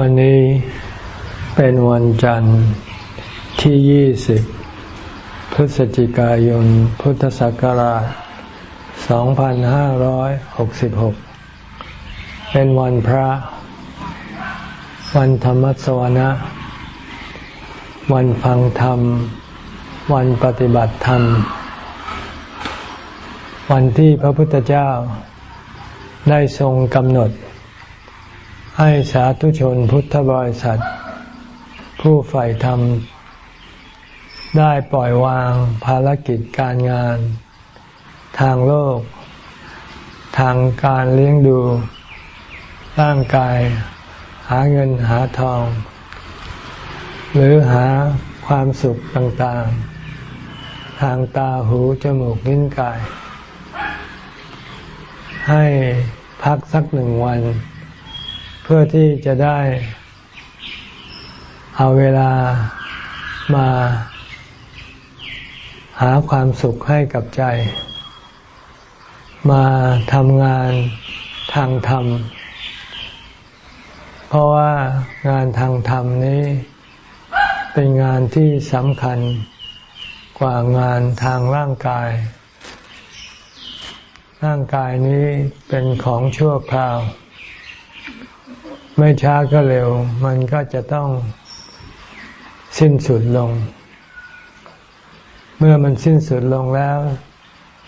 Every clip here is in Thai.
วันนี้เป็นวันจันทร์ที่ยี่สิบพฤศจิกายน พุทธศักราช 2566 เป็นวันพระ วันธรรมสวนะ วันฟังธรรม วันปฏิบัติธรรม วันที่พระพุทธเจ้าได้ทรงกำหนด ให้สาธุชนพุทธบริษัท ผู้ใฝ่ธรรม ได้ปล่อยวางภารกิจการงาน ทางโลก ทางการเลี้ยงดู ร่างกาย หาเงินหาทอง หรือหาความสุขต่างๆ ทางตาหูจมูกลิ้นกาย ให้พักสักหนึ่งวัน เพื่อที่จะได้เอาเวลามาหาความสุขให้กับใจ มาทำงานทางธรรม เพราะว่างานทางธรรมนี้ เป็นงานที่สำคัญกว่างานทางร่างกาย ร่างกายนี้เป็นของชั่วคราว ไม่ช้าก็เร็ว มันก็จะต้องสิ้นสุดลง เมื่อมันสิ้นสุดลงแล้ว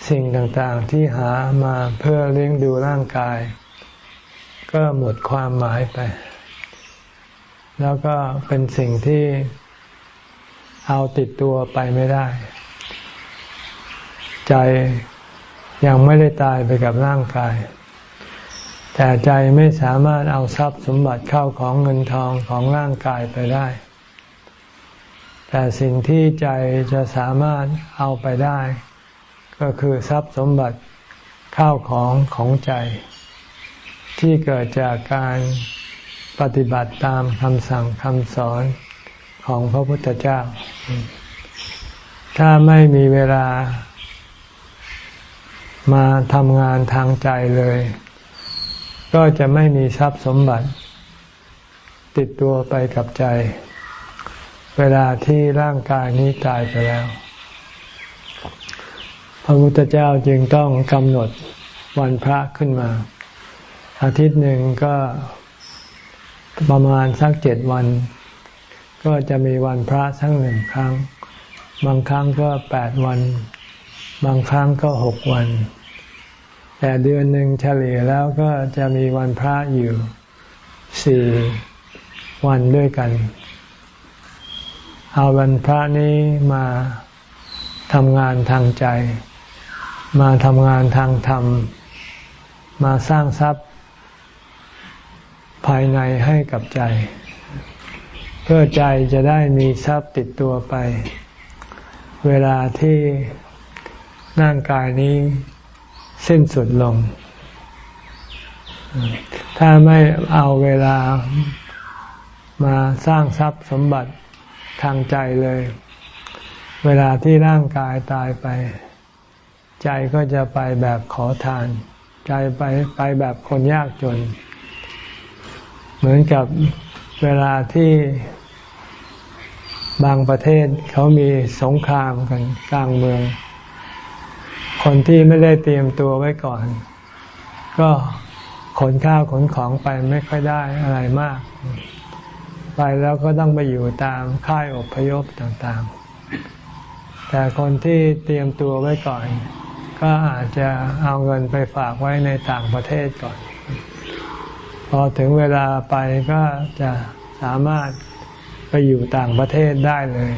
สิ่งต่างๆที่หามาเพื่อเลี้ยงดูร่างกาย ก็หมดความหมายไป แล้วก็เป็นสิ่งที่เอาติดตัวไปไม่ได้ ใจยังไม่ได้ตายไปกับร่างกาย แต่ใจไม่สามารถเอาทรัพย์สมบัติเข้าของเงินทองของร่างกายไปได้ แต่สิ่งที่ใจจะสามารถเอาไปได้ ก็คือทรัพย์สมบัติข้าวของของใจ ที่เกิดจากการปฏิบัติตามคำสั่งคำสอนของพระพุทธเจ้า ถ้าไม่มีเวลามาทำงานทางใจเลย ก็จะไม่มีทรัพย์สมบัติ ติดตัวไปกับใจ เวลาที่ร่างกายนี้ตายไปแล้ว พระพุทธเจ้าจึงต้องกำหนดวันพระขึ้นมา อาทิตย์หนึ่งก็ประมาณสักเจ็ดวัน ก็จะมีวันพระสักหนึ่งครั้ง บางครั้งก็แปดวัน บางครั้งก็หกวัน แต่เดือนหนึ่งเฉลี่ยแล้วก็จะมีวันพระอยู่สี่วันด้วยกัน เอาวันพระนี้มาทำงานทางใจ มาทำงานทางธรรม มาสร้างทรัพย์ ภายในให้กับใจ เพื่อใจจะได้มีทรัพย์ติดตัวไป เวลาที่ร่างกายนี้ สิ้นสุดลง ถ้าไม่เอาเวลามาสร้างทรัพย์สมบัติทางใจเลย เวลาที่ร่างกายตายไป ใจก็จะไปแบบขอทาน ใจไปไปแบบคนยากจน เหมือนกับเวลาที่บางประเทศเขามีสงครามกันกลางเมือง คนที่ไม่ได้เตรียมตัวไว้ก่อน ก็ขนข้าวขนของไปไม่ค่อยได้อะไรมาก ไปแล้วก็ต้องไปอยู่ตามค่ายอพยพต่างๆ แต่คนที่เตรียมตัวไว้ก่อน ก็อาจจะเอาเงินไปฝากไว้ในต่างประเทศก่อน พอถึงเวลาไปก็จะสามารถไปอยู่ต่างประเทศได้เลย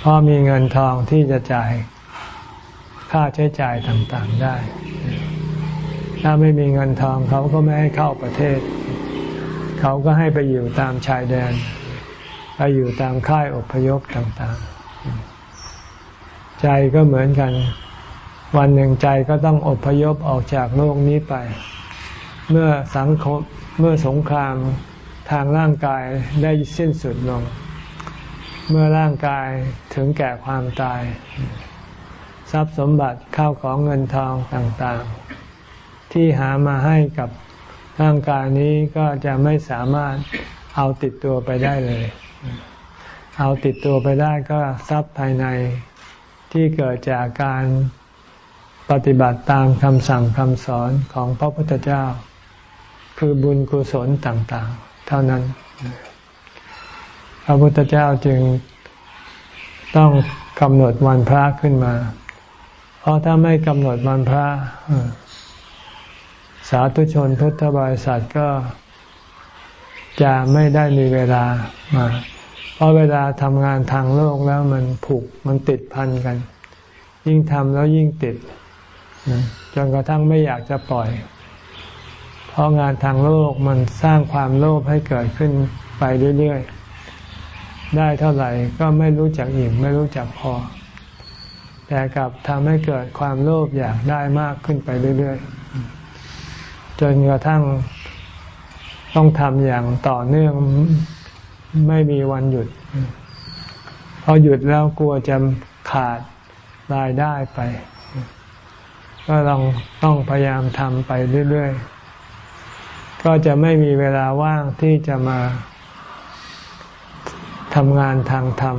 เพราะมีเงินทองที่จะจ่าย ค่าใช้จ่ายต่างๆได้ ถ้าไม่มีเงินทองเขาก็ไม่ให้เข้าประเทศ เขาก็ให้ไปอยู่ตามชายแดน ไปอยู่ตามค่ายอพยพต่างๆ ใจก็เหมือนกัน วันหนึ่งใจก็ต้องอพยพออกจากโลกนี้ไป เมื่อสังคมเมื่อสงครามทางร่างกายได้สิ้นสุดลง เมื่อร่างกายถึงแก่ความตาย ทรัพย์สมบัติข้าวของเงินทองต่างๆ ที่หามาให้กับร่างกายนี้ก็จะไม่สามารถเอาติดตัวไปได้เลย เอาติดตัวไปได้ก็ทรัพย์ภายในที่เกิดจากการปฏิบัติตามคำสั่งคำสอนของพระพุทธเจ้า คือบุญกุศลต่างๆ เท่านั้น พระพุทธเจ้าจึงต้องกำหนดวันพระขึ้นมา เพราะถ้าไม่กำหนดวันพระ สาธุชนพุทธบริษัทก็จะไม่ได้มีเวลามาเพราะเวลาทำงานทางโลกแล้วมันผูกมันติดพันกัน ยิ่งทำแล้วยิ่งติดจนกระทั่งไม่อยากจะปล่อย เพราะงานทางโลกมันสร้างความโลภให้เกิดขึ้นไปเรื่อยๆ ได้เท่าไหร่ก็ไม่รู้จักอิ่มไม่รู้จักพอ แต่กลับทำให้เกิดความโลภอยากได้มากขึ้นไปเรื่อยๆ จนกระทั่งต้องทำอย่างต่อเนื่องไม่มีวันหยุด พอหยุดแล้วกลัวจะขาดรายได้ไป ก็ลองต้องพยายามทำไปเรื่อยๆ ก็จะไม่มีเวลาว่างที่จะมาทำงานทางธรรม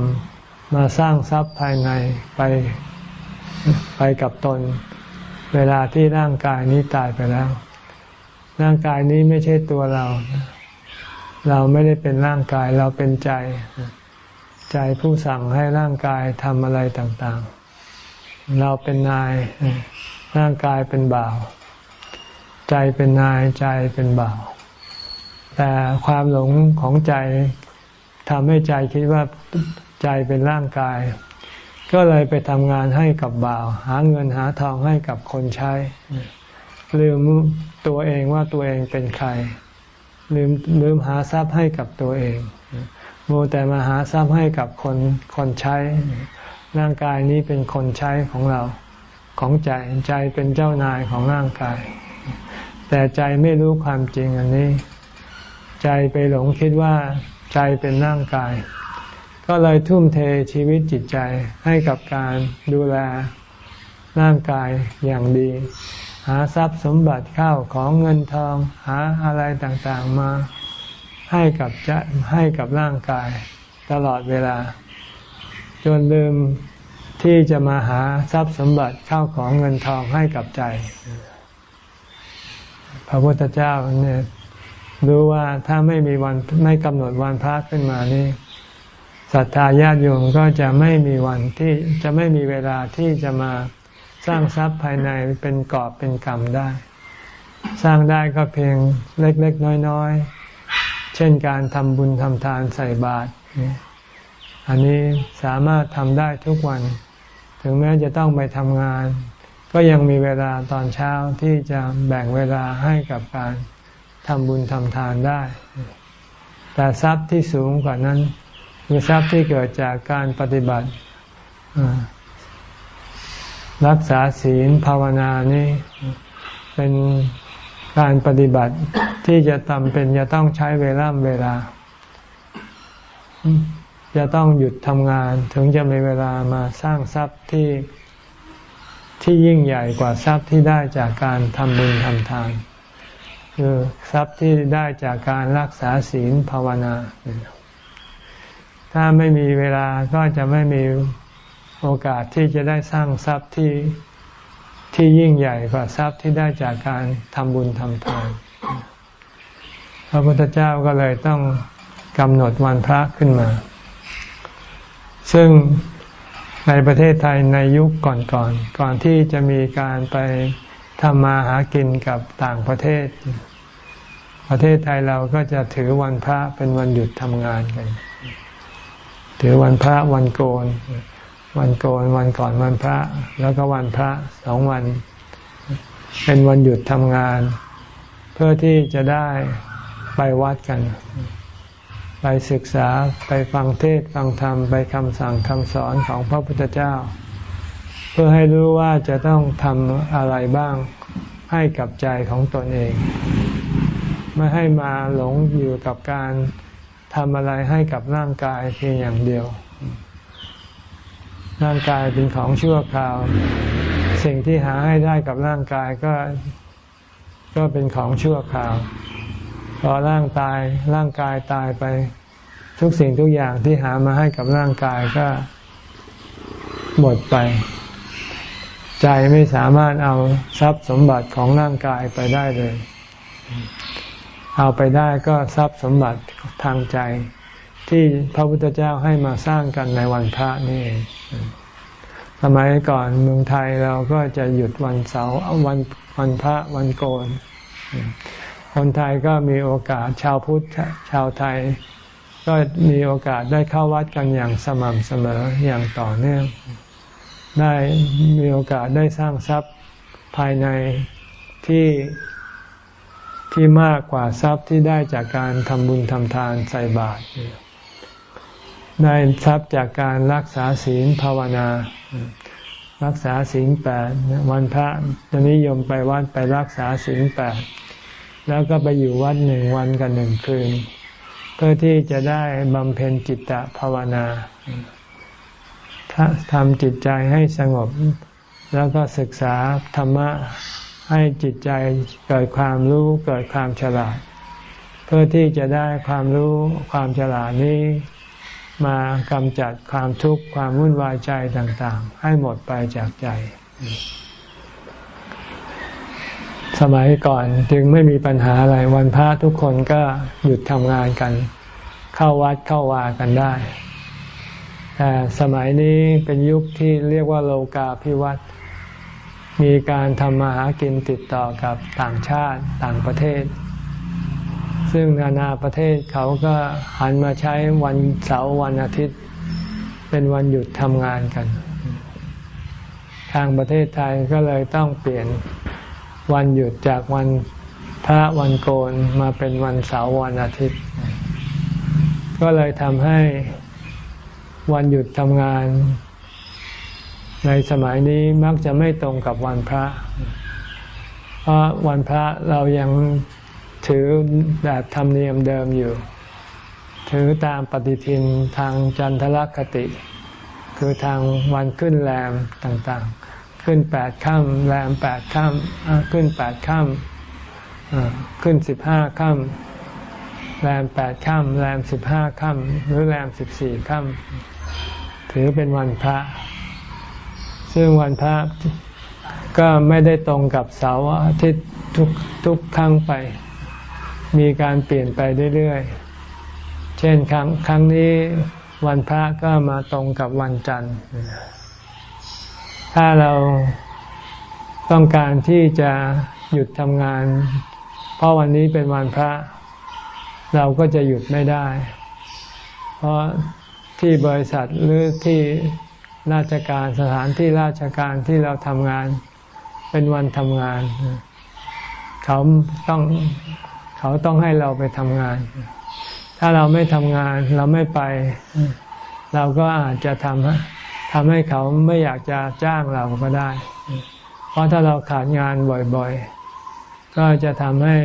มาสร้างทรัพย์ภายในไป ไปกับตน เวลาที่ร่างกายนี้ตายไปแล้ว ร่างกายนี้ไม่ใช่ตัวเรา เราไม่ได้เป็นร่างกายเราเป็นใจ ใจผู้สั่งให้ร่างกายทำอะไรต่างๆ เราเป็นนาย ร่างกายเป็นบ่าว ใจเป็นนายใจเป็นบ่าว แต่ความหลงของใจทำให้ใจคิดว่าใจเป็นร่างกาย ก็เลยไปทำงานให้กับบ่าว หาเงินหาทองให้กับคนใช้ ลืมตัวเองว่าตัวเองเป็นใคร ลืมลืมหาทรัพย์ให้กับตัวเองโมแต่มาหาทรัพย์ให้กับคนคนใช้ ร่างกายนี้เป็นคนใช้ของเรา ของใจใจเป็นเจ้านายของร่างกาย แต่ใจไม่รู้ความจริงอันนี้ ใจไปหลงคิดว่าใจเป็นร่างกาย ก็เลยทุ่มเทชีวิตจิตใจให้กับการดูแลร่างกายอย่างดี หาทรัพย์สมบัติเข้าของเงินทอง หาอะไรต่างๆมาให้กับจะให้กับร่างกายตลอดเวลา จนลืมที่จะมาหาทรัพย์สมบัติเข้าของเงินทองให้กับใจ พระพุทธเจ้าเนี่ยรู้ว่าถ้าไม่มีวันไม่กำหนดวันพระขึ้นมานี่ ศรัทธาญาติโยมก็จะไม่มีวันที่จะไม่มีเวลาที่จะมาสร้างทรัพย์ภายในเป็นกอบเป็นกรรมได้ สร้างได้ก็เพียงเล็ก ๆ น้อย ๆ เช่นการทำบุญทำทานใส่บาตรอันนี้สามารถทำได้ทุกวัน ถึงแม้จะต้องไปทำงาน ก็ยังมีเวลาตอนเช้าที่จะแบ่งเวลาให้กับการทำบุญทำทานได้ แต่ทรัพย์ที่สูงกว่านั้น คือทรัพย์ที่เกิดจากการปฏิบัติ รักษาศีลภาวนานี่เป็นการปฏิบัติที่จะทำเป็นจะต้องใช้เวลาเวลา จะต้องหยุดทำงานถึงจะมีเวลามาสร้างทรัพย์ที่ที่ยิ่งใหญ่กว่าทรัพย์ที่ได้จากการทำบุญทำทานคือทรัพย์ที่ได้จากการรักษาศีลภาวนา ถ้าไม่มีเวลาก็จะไม่มีโอกาสที่จะได้สร้างทรัพย์ที่ที่ยิ่งใหญ่กว่าทรัพย์ที่ได้จากการทำบุญทำทาน พระพุทธเจ้าก็เลยต้องกำหนดวันพระขึ้นมา ซึ่งในประเทศไทยในยุคก่อนๆกก่อนที่จะมีการไปทำมาหากินกับต่างประเทศ ประเทศไทยเราก็จะถือวันพระเป็นวันหยุดทำงานกัน ถือวันพระวันโกน วันโกนวันก่อนวันพระ แล้วก็วันพระสองวัน เป็นวันหยุดทำงาน เพื่อที่จะได้ไปวัดกัน ไปศึกษาไปฟังเทศฟังธรรม ไปคำสั่งคำสอนของพระพุทธเจ้า เพื่อให้รู้ว่าจะต้องทำอะไรบ้างให้กับใจของตนเอง ไม่ให้มาหลงอยู่กับการ ทำอะไรให้กับร่างกายเพียงอย่างเดียว ร่างกายเป็นของชั่วคราว สิ่งที่หาให้ได้กับร่างกายก็ก็เป็นของชั่วคราว พอร่างตายร่างกายตายไป ทุกสิ่งทุกอย่างที่หามาให้กับร่างกายก็หมดไป ใจไม่สามารถเอาทรัพย์สมบัติของร่างกายไปได้เลย เอาไปได้ก็ทรัพย์สมบัติทางใจ ที่พระพุทธเจ้าให้มาสร้างกันในวันพระนี่เองสมัยก่อนเมืองไทยเราก็จะหยุดวันเสาร์วันวันพระวันโกน คนไทยก็มีโอกาสชาวพุทธชาวไทย ก็มีโอกาสได้เข้าวัดกันอย่างสม่ำเสมออย่างต่อเนื่อง ได้มีโอกาสได้สร้างทรัพย์ภายในที่ ที่มากกว่าทรัพย์ที่ได้จากการทำบุญทำทานใส่บาตรได้ทรัพย์จากการรักษาศีลภาวนา รักษาศีลแปดวันพระจะนิยมไปวัดไปรักษาศีลแปดแล้วก็ไปอยู่วัดหนึ่งวันกันหนึ่งคืน เพื่อที่จะได้บำเพ็ญจิตตภาวนาทำจิตใจให้สงบ แล้วก็ศึกษาธรรมะ ให้จิตใจเกิดความรู้เกิดความฉลาด เพื่อที่จะได้ความรู้ความฉลาดนี้ มากำจัดความทุกข์ความวุ่นวายใจต่างๆ ให้หมดไปจากใจ สมัยก่อนจึงไม่มีปัญหาอะไรวันพระทุกคนก็หยุดทำงานกัน เข้าวัดเข้าวากันได้แต่สมัยนี้เป็นยุคที่เรียกว่าโลกาภิวัตน์ มีการทำมาหากินติดต่อกับต่างชาติต่างประเทศ ซึ่งนานาประเทศเขาก็หันมาใช้วันเสาร์วันอาทิตย์ เป็นวันหยุดทำงานกัน ทางประเทศไทยก็เลยต้องเปลี่ยนวันหยุดจากวันพระวันโกนมาเป็นวันเสาร์วันอาทิตย์ ก็เลยทำให้วันหยุดทำงาน ในสมัยนี้มักจะไม่ตรงกับวันพระ เพราะวันพระเรายังถือแบบธรรมเนียมเดิมอยู่ ถือตามปฏิทินทางจันทรคติ คือทางวันขึ้นแรมต่างๆ ขึ้นแปดค่ำแรมแปดค่ำขึ้นแปดค่ำขึ้นสิบห้าค่ำแรมแปดค่ำแรมสิบห้าค่ำหรือแรมสิบสี่ค่ำถือเป็นวันพระ ซึ่งวันพระก็ไม่ได้ตรงกับเสาร์อาทิตย์ทุกทุกครั้งไป มีการเปลี่ยนไปเรื่อยๆ เช่นครั้งครั้งนี้วันพระก็มาตรงกับวันจันทร์ ถ้าเราต้องการที่จะหยุดทำงาน เพราะวันนี้เป็นวันพระ เราก็จะหยุดไม่ได้ เพราะที่บริษัทหรือที่ ราชการสถานที่ราชการที่เราทำงานเป็นวันทำงาน เขาต้องเขาต้องให้เราไปทำงาน ถ้าเราไม่ทำงานเราไม่ไป เราก็อาจจะทำทำให้เขาไม่อยากจะจ้างเราก็ได้ เพราะถ้าเราขาดงานบ่อยๆ ก็จะทำให้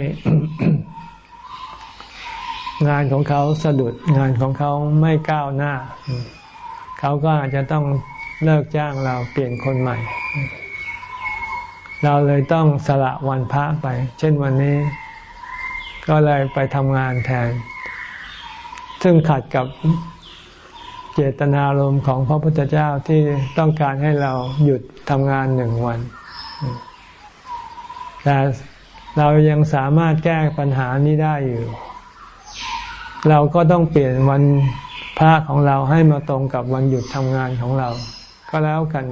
งานของเขาสะดุดงานของเขาไม่ก้าวหน้า เขาก็อาจจะต้องเลิกจ้างเราเปลี่ยนคนใหม่ เราเลยต้องสละวันพระไป เช่นวันนี้ ก็เลยไปทำงานแทน ซึ่งขัดกับเจตนารมณ์ของพระพุทธเจ้าที่ต้องการให้เราหยุดทำงานหนึ่งวัน แต่เรายังสามารถแก้ปัญหานี้ได้อยู่ เราก็ต้องเปลี่ยนวัน พระของเราให้มาตรงกับวันหยุดทำงานของเรา ก็แล้วกัน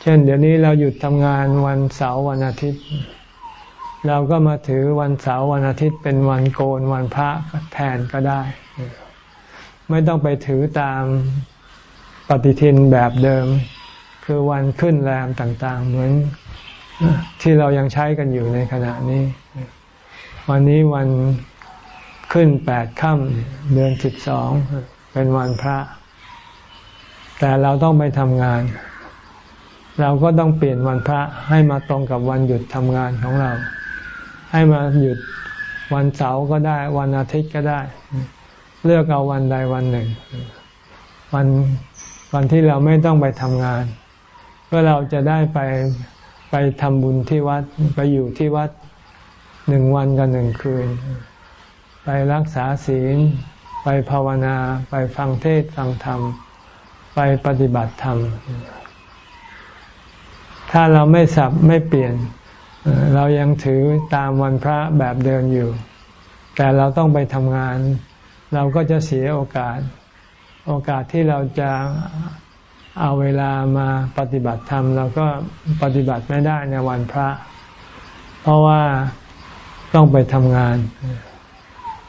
เช่น เดี๋ยวนี้เราหยุดทำงานวันเสาร์วันอาทิตย์ เราก็มาถือวันเสาร์วันอาทิตย์เป็นวันโกนวันพระแทนก็ได้ ไม่ต้องไปถือตามปฏิทินแบบเดิม คือวันขึ้นแรมต่างๆ เหมือนที่เรายังใช้กันอยู่ในขณะนี้ วันนี้วัน ขึ้นแปดค่ำเดือนสิบสองเป็นวันพระ แต่เราต้องไปทำงาน เราก็ต้องเปลี่ยนวันพระให้มาตรงกับวันหยุดทำงานของเรา ให้มาหยุดวันเสาร์ก็ได้ วันอาทิตย์ก็ได้ เลือกเอาวันใดวันหนึ่ง วันวันที่เราไม่ต้องไปทำงาน เพื่อเราจะได้ไปไปทำบุญที่วัดไปอยู่ที่วัดหนึ่งวันกับหนึ่งคืน ไปรักษาศีล ไปภาวนา ไปฟังเทศฟังธรรม ไปปฏิบัติธรรม ถ้าเราไม่สับไม่เปลี่ยน เรายังถือตามวันพระแบบเดิมอยู่ แต่เราต้องไปทำงาน เราก็จะเสียโอกาส โอกาสที่เราจะเอาเวลามาปฏิบัติธรรมเราก็ปฏิบัติไม่ได้ในวันพระ เพราะว่าต้องไปทำงาน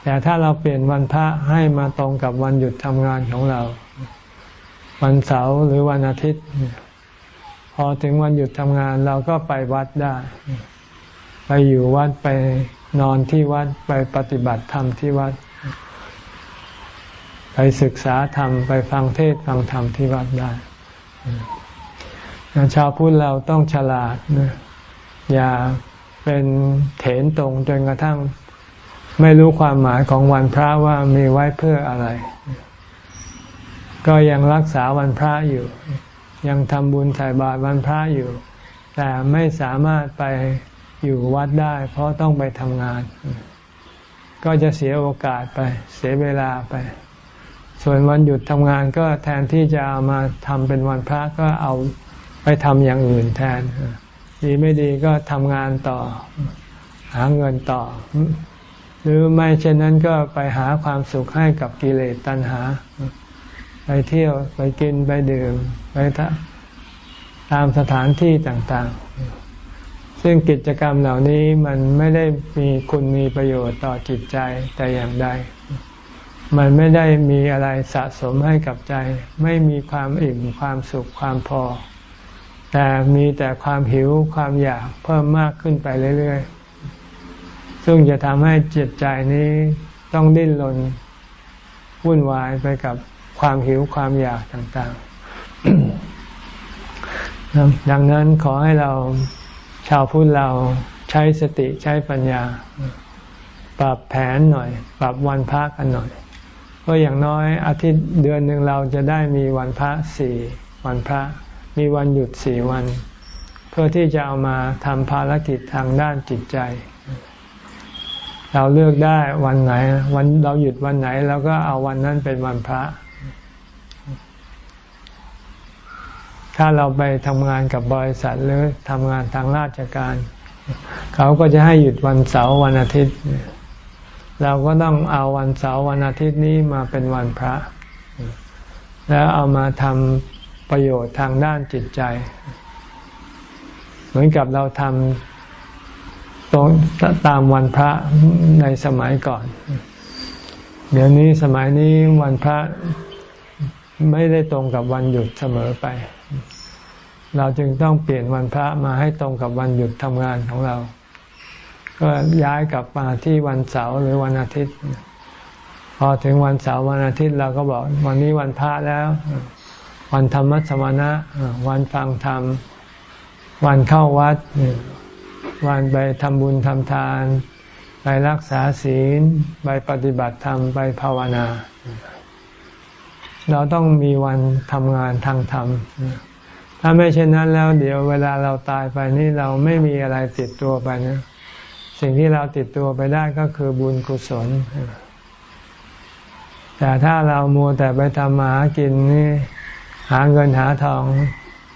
แต่ถ้าเราเปลี่ยนวันพระให้มาตรงกับวันหยุดทำงานของเรา วันเสาร์หรือวันอาทิตย์ พอถึงวันหยุดทำงานเราก็ไปวัดได้ ไปอยู่วัดไปนอนที่วัดไปปฏิบัติธรรมที่วัด ไปศึกษาธรรม ไปฟังเทศฟังธรรมที่วัดได้ชาวพุทธเราต้องฉลาดนะอย่าเป็นเถนตรงจนกระทั่ง ไม่รู้ความหมายของวันพระว่ามีไว้เพื่ออะไร ก็ยังรักษาวันพระอยู่ ยังทำบุญใส่บาตรวันพระอยู่ แต่ไม่สามารถไปอยู่วัดได้ เพราะต้องไปทำงาน ก็จะเสียโอกาสไป เสียเวลาไป ส่วนวันหยุดทำงานก็แทนที่จะเอามาทำเป็นวันพระก็เอาไปทำอย่างอื่นแทน ดีไม่ดีก็ทำงานต่อ หาเงินต่อ หรือไม่เช่นนั้นก็ไปหาความสุขให้กับกิเลสตัณหา ไปเที่ยวไปกินไปดื่มไปตามสถานที่ต่างๆ ซึ่งกิจกรรมเหล่านี้มันไม่ได้มีคุณมีประโยชน์ต่อจิตใจแต่อย่างใด มันไม่ได้มีอะไรสะสมให้กับใจ ไม่มีความอิ่มความสุขความพอ แต่มีแต่ความหิวความอยากเพิ่มมากขึ้นไปเรื่อยๆ ซึ่งจะทำให้จิตใจนี้ต้องดิ้นรนวุ่นวายไปกับความหิวความอยากต่างๆ ดังนั้นขอให้เราชาวพุทธเราใช้สติใช้ปัญญา ปรับแผนหน่อย ปรับวันพักกันหน่อยก็อย่างน้อยอาทิตย์เดือนหนึ่งเราจะได้มีวันพระสี่วันพระ มีวันหยุดสี่วัน เพื่อที่จะเอามาทำภารกิจทางด้านจิตใจ เราเลือกได้วันไหน วันเราหยุดวันไหนเราก็เอาวันนั้นเป็นวันพระ ถ้าเราไปทำงานกับบริษัทหรือทำงานทางราชการ เขาก็จะให้หยุดวันเสาร์วันอาทิตย์ เราก็ต้องเอาวันเสาร์วันอาทิตย์นี้มาเป็นวันพระ แล้วเอามาทำประโยชน์ทางด้านจิตใจ เหมือนกับเราทำ ตรงตามวันพระในสมัยก่อน เดี๋ยวนี้สมัยนี้วันพระไม่ได้ตรงกับวันหยุดเสมอไป เราจึงต้องเปลี่ยนวันพระมาให้ตรงกับวันหยุดทำงานของเรา ก็ย้ายกลับมาที่วันเสาร์หรือวันอาทิตย์ พอถึงวันเสาร์วันอาทิตย์เราก็บอกวันนี้วันพระแล้ว วันธรรมสมณะวันฟังธรรม วันเข้าวัด วันไปทำบุญทำทาน ไปรักษาศีล ไปปฏิบัติธรรม ไปภาวนา เราต้องมีวันทำงานทางธรรม ถ้าไม่เช่นนั้นแล้ว เดี๋ยวเวลาเราตายไปนี่เราไม่มีอะไรติดตัวไปนะ สิ่งที่เราติดตัวไปได้ก็คือบุญกุศล แต่ถ้าเรามัวแต่ไปทำมาหากินนี่หาเงินหาทอง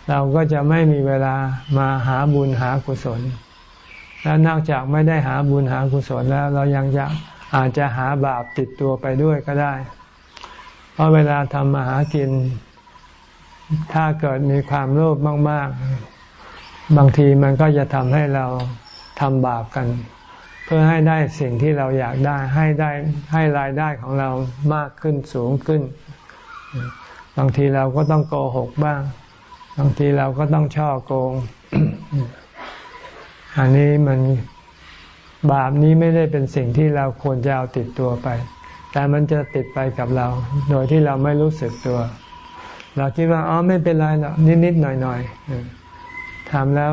เราก็จะไม่มีเวลามาหาบุญหากุศล และนอกจากไม่ได้หาบุญหากุศลแล้ว เรายังจะอาจจะหาบาปติดตัวไปด้วยก็ได้ เพราะเวลาทำมาหากิน ถ้าเกิดมีความโลภมาก ๆ บางทีมันก็จะทำให้เราทำบาปกัน เพื่อให้ได้สิ่งที่เราอยากได้ให้ได้ให้รายได้ของเรามากขึ้นสูงขึ้น บางทีเราก็ต้องโกหกบ้าง บางทีเราก็ต้องช่อโกง อันนี้มันบาปนี้ไม่ได้เป็นสิ่งที่เราควรจะเอาติดตัวไป แต่มันจะติดไปกับเรา โดยที่เราไม่รู้สึกตัว เราคิดว่าอ๋อไม่เป็นไรหรอกนิดๆหน่อยๆทำแล้ว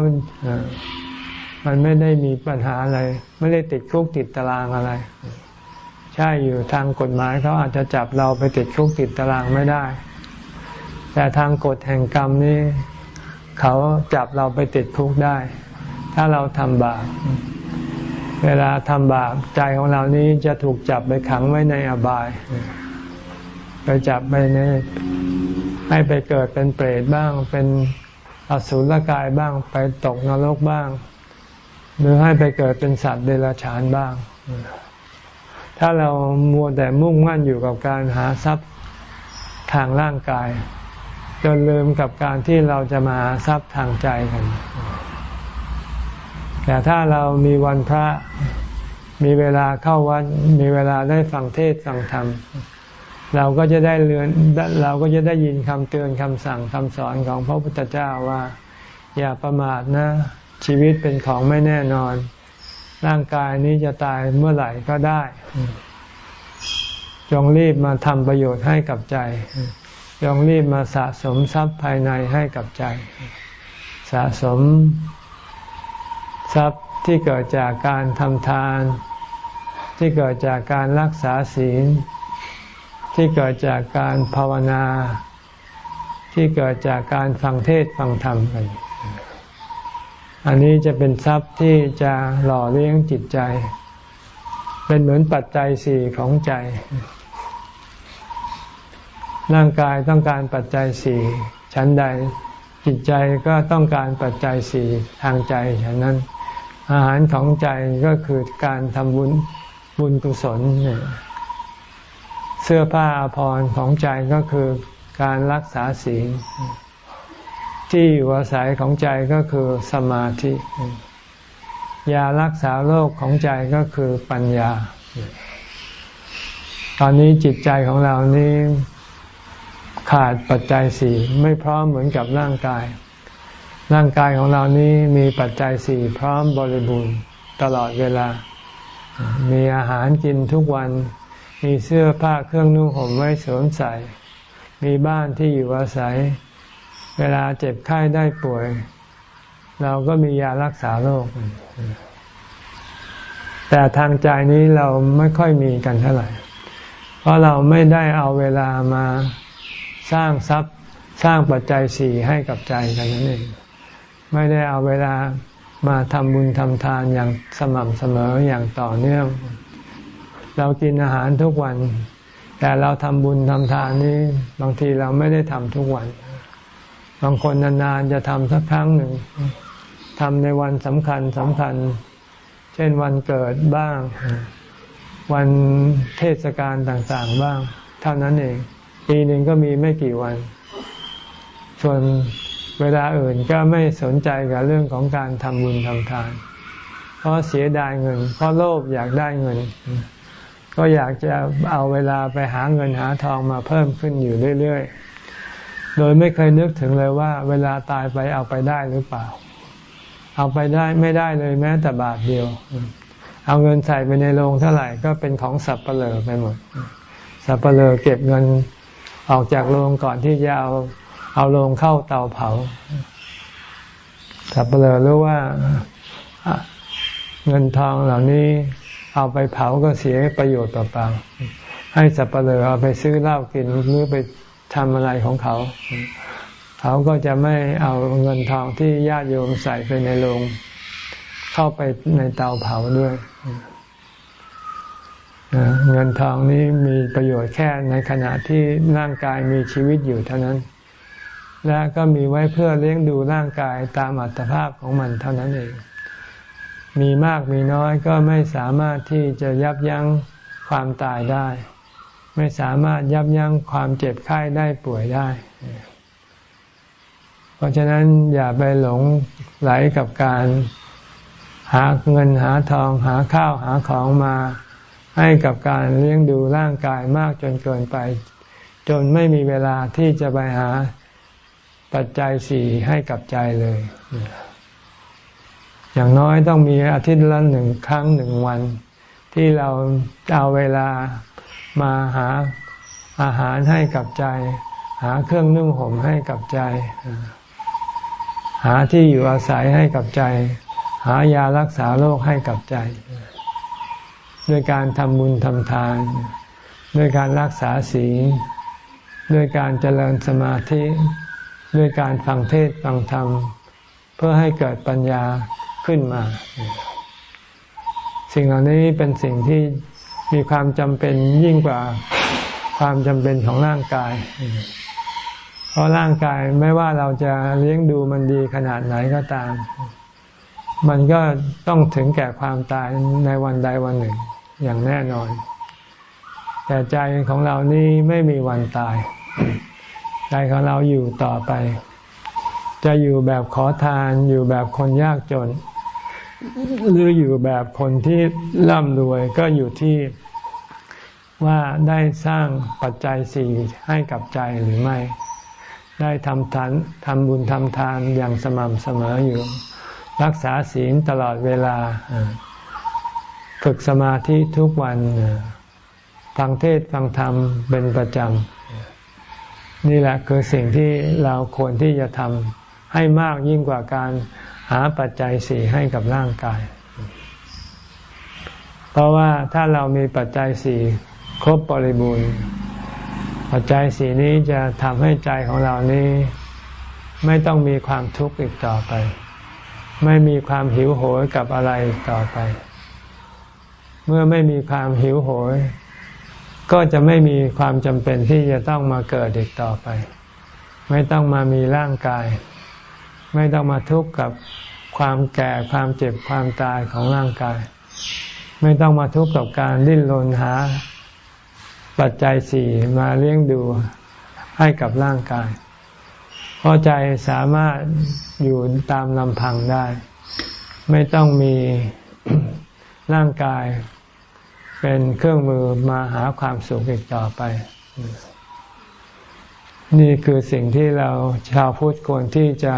มันไม่ได้มีปัญหาอะไร ไม่ได้ติดคุกติดตารางอะไร ใช่อยู่ทางกฎหมายเขาอาจจะจับเราไปติดคุกติดตารางไม่ได้ แต่ทางกฎแห่งกรรมนี่เขาจับเราไปติดคุกได้ ถ้าเราทำบาป เวลาทำบาปใจของเรานี้จะถูกจับไปขังไว้ในอบาย ไปจับไปในให้ไปเกิดเป็นเปรตบ้าง เป็นอสุรกายบ้าง ไปตกนรกบ้าง หรือให้ไปเกิดเป็นสัตว์เดรัจฉานบ้าง ถ้าเรามัวแต่มุ่งมั่นอยู่กับการหาทรัพย์ทางร่างกาย จนลืมกับการที่เราจะมาหาทรัพย์ทางใจกัน แต่ถ้าเรามีวันพระมีเวลาเข้าวัด มีเวลาได้ฟังเทศฟังธรรม เราก็จะได้เรียนเราก็จะได้ยินคำเตือนคำสั่งคำสอนของพระพุทธเจ้าว่า อย่าประมาทนะ ชีวิตเป็นของไม่แน่นอน ร่างกายนี้จะตายเมื่อไหร่ก็ได้ จงรีบมาทำประโยชน์ให้กับใจ จงรีบมาสะสมทรัพย์ภายในให้กับใจ สะสม ทรัพย์ที่เกิดจากการทำทาน ที่เกิดจากการรักษาศีล ที่เกิดจากการภาวนา ที่เกิดจากการฟังเทศฟังธรรมกัน อันนี้จะเป็นทรัพย์ที่จะหล่อเลี้ยงจิตใจ เป็นเหมือนปัจจัยสี่ของใจ ร่างกายต้องการปัจจัยสี่ชั้นใดจิตใจก็ต้องการปัจจัยสี่ทางใจฉะนั้น อาหารของใจก็คือการทำบุญบุญกุศล เสื้อผ้าอาภรณ์ของใจก็คือการรักษาศีลที่อยู่อาศัยของใจก็คือสมาธิ ยารักษาโรคของใจก็คือปัญญา ตอนนี้จิตใจของเรานี้ขาดปัจจัยสี่ไม่พร้อมเหมือนกับร่างกาย ร่างกายของเรานี้มีปัจจัยสี่พร้อมบริบูรณ์ตลอดเวลา มีอาหารกินทุกวัน มีเสื้อผ้าเครื่องนุ่งห่มไว้สวมใส่ มีบ้านที่อยู่อาศัย เวลาเจ็บไข้ได้ป่วย เราก็มียารักษาโรค แต่ทางใจนี้เราไม่ค่อยมีกันเท่าไหร่ เพราะเราไม่ได้เอาเวลามาสร้างทรัพย์สร้างปัจจัยสี่ให้กับใจกันนั่นเอง ไม่ได้เอาเวลามาทำบุญทำทานอย่างสม่ำเสมออย่างต่อเนื่อง เรากินอาหารทุกวัน แต่เราทำบุญทำทานนี้ บางทีเราไม่ได้ทำทุกวัน บางคนนานๆจะทำสักครั้งหนึ่งทำในวันสำคัญสำคัญ เช่นวันเกิดบ้าง วันเทศกาลต่างๆบ้าง เท่านั้นเอง ปีหนึ่งก็มีไม่กี่วัน ส่วน เวลาอื่นก็ไม่สนใจกับเรื่องของการทำบุญทำทาน เพราะเสียดายเงิน เพราะโลภอยากได้เงิน ก็อยากจะเอาเวลาไปหาเงินหาทองมาเพิ่มขึ้นอยู่เรื่อยๆ โดยไม่เคยนึกถึงเลยว่า เวลาตายไปเอาไปได้หรือเปล่า เอาไปได้ไม่ได้เลยแม้แต่บาทเดียว เอาเงินใส่ไปในโรงเท่าไหร่ก็เป็นของสับเปลือไปหมด สับเปลือเก็บเงินออกจากโรงก่อนที่จะเอา เอาลงเข้าเตาเผาสับเปลือรู้ว่าเงินทองเหล่านี้เอาไปเผาก็เสียประโยชน์เปล่าๆให้สับเปลือเอาไปซื้อเหล้ากินหรือไปทำอะไรของเขา เขาก็จะไม่เอาเงินทองที่ญาติโยมใส่ไปในโรงเข้าไปในเตาเผาด้วยเงินทองนี้มีประโยชน์แค่ในขณะที่ร่างกายมีชีวิตอยู่เท่านั้น และก็มีไว้เพื่อเลี้ยงดูร่างกายตามอัตภาพของมันเท่านั้นเอง มีมากมีน้อยก็ไม่สามารถที่จะยับยั้งความตายได้ ไม่สามารถยับยั้งความเจ็บไข้ได้ป่วยได้ เพราะฉะนั้นอย่าไปหลงไหลกับการหาเงินหาทองหาข้าวหาของมาให้กับการเลี้ยงดูร่างกายมากจนเกินไป จนไม่มีเวลาที่จะไปหา ปัจจัยสี่ให้กับใจเลย อย่างน้อยต้องมีอาทิตย์ละหนึ่งครั้งหนึ่งวัน ที่เราเอาเวลามาหาอาหารให้กับใจ หาเครื่องนุ่งห่มให้กับใจ หาที่อยู่อาศัยให้กับใจ หายารักษาโรคให้กับใจ ด้วยการทำบุญทำทาน ด้วยการรักษาศีลด้วยการเจริญสมาธิ ด้วยการฟังเทศฟังธรรม เพื่อให้เกิดปัญญาขึ้นมา สิ่งเหล่านี้เป็นสิ่งที่มีความจำเป็นยิ่งกว่าความจำเป็นของร่างกาย เพราะร่างกายไม่ว่าเราจะเลี้ยงดูมันดีขนาดไหนก็ตาม มันก็ต้องถึงแก่ความตายในวันใดวันหนึ่งอย่างแน่นอน แต่ใจของเรานี่ไม่มีวันตาย ใจของเราอยู่ต่อไป จะอยู่แบบขอทานอยู่แบบคนยากจน หรืออยู่แบบคนที่ร่ำรวยก็อยู่ที่ว่าได้สร้างปัจจัยสี่ให้กับใจหรือไม่ ได้ทำทานทำบุญทำทานอย่างสม่ำเสมออยู่ รักษาศีลตลอดเวลา ฝึกสมาธิทุกวันฟังเทศฟังธรรมเป็นประจำ นี่แหละคือสิ่งที่เราควรที่จะทำให้มากยิ่งกว่าการหาปัจจัยสี่ให้กับร่างกาย เพราะว่าถ้าเรามีปัจจัยสี่ครบบริบูรณ์ ปัจจัยสีนี้จะทำให้ใจของเรานี้ ไม่ต้องมีความทุกข์อีกต่อไป ไม่มีความหิวโหยกับอะไรต่อไป เมื่อไม่มีความหิวโหย ก็จะไม่มีความจำเป็นที่จะต้องมาเกิดอีกต่อไป ไม่ต้องมามีร่างกาย ไม่ต้องมาทุกข์กับความแก่ความเจ็บความตายของร่างกาย ไม่ต้องมาทุกข์กับการดิ้นรนหา ปัจจัยสี่มาเลี้ยงดูให้กับร่างกาย เพราะใจสามารถอยู่ตามลำพังได้ ไม่ต้องมีร่างกาย เป็นเครื่องมือมาหาความสุขอีกต่อไป นี่คือสิ่งที่เราชาวพุทธควรที่จะ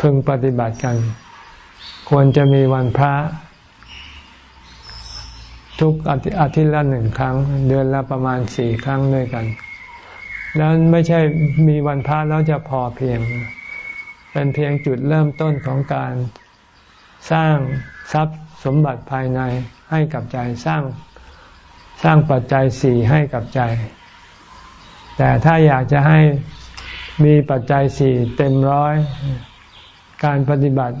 พึงปฏิบัติกัน ควรจะมีวันพระ ทุกอาทิตย์ละหนึ่งครั้ง เดือนละประมาณสี่ครั้งด้วยกัน แล้วไม่ใช่มีวันพระแล้วจะพอเพียง เป็นเพียงจุดเริ่มต้นของการสร้างทรัพย์สมบัติภายใน ให้กับใจสร้างสร้างปัจจัยสี่ให้กับใจ แต่ถ้าอยากจะให้มีปัจจัยสี่เต็มร้อย การปฏิบัติ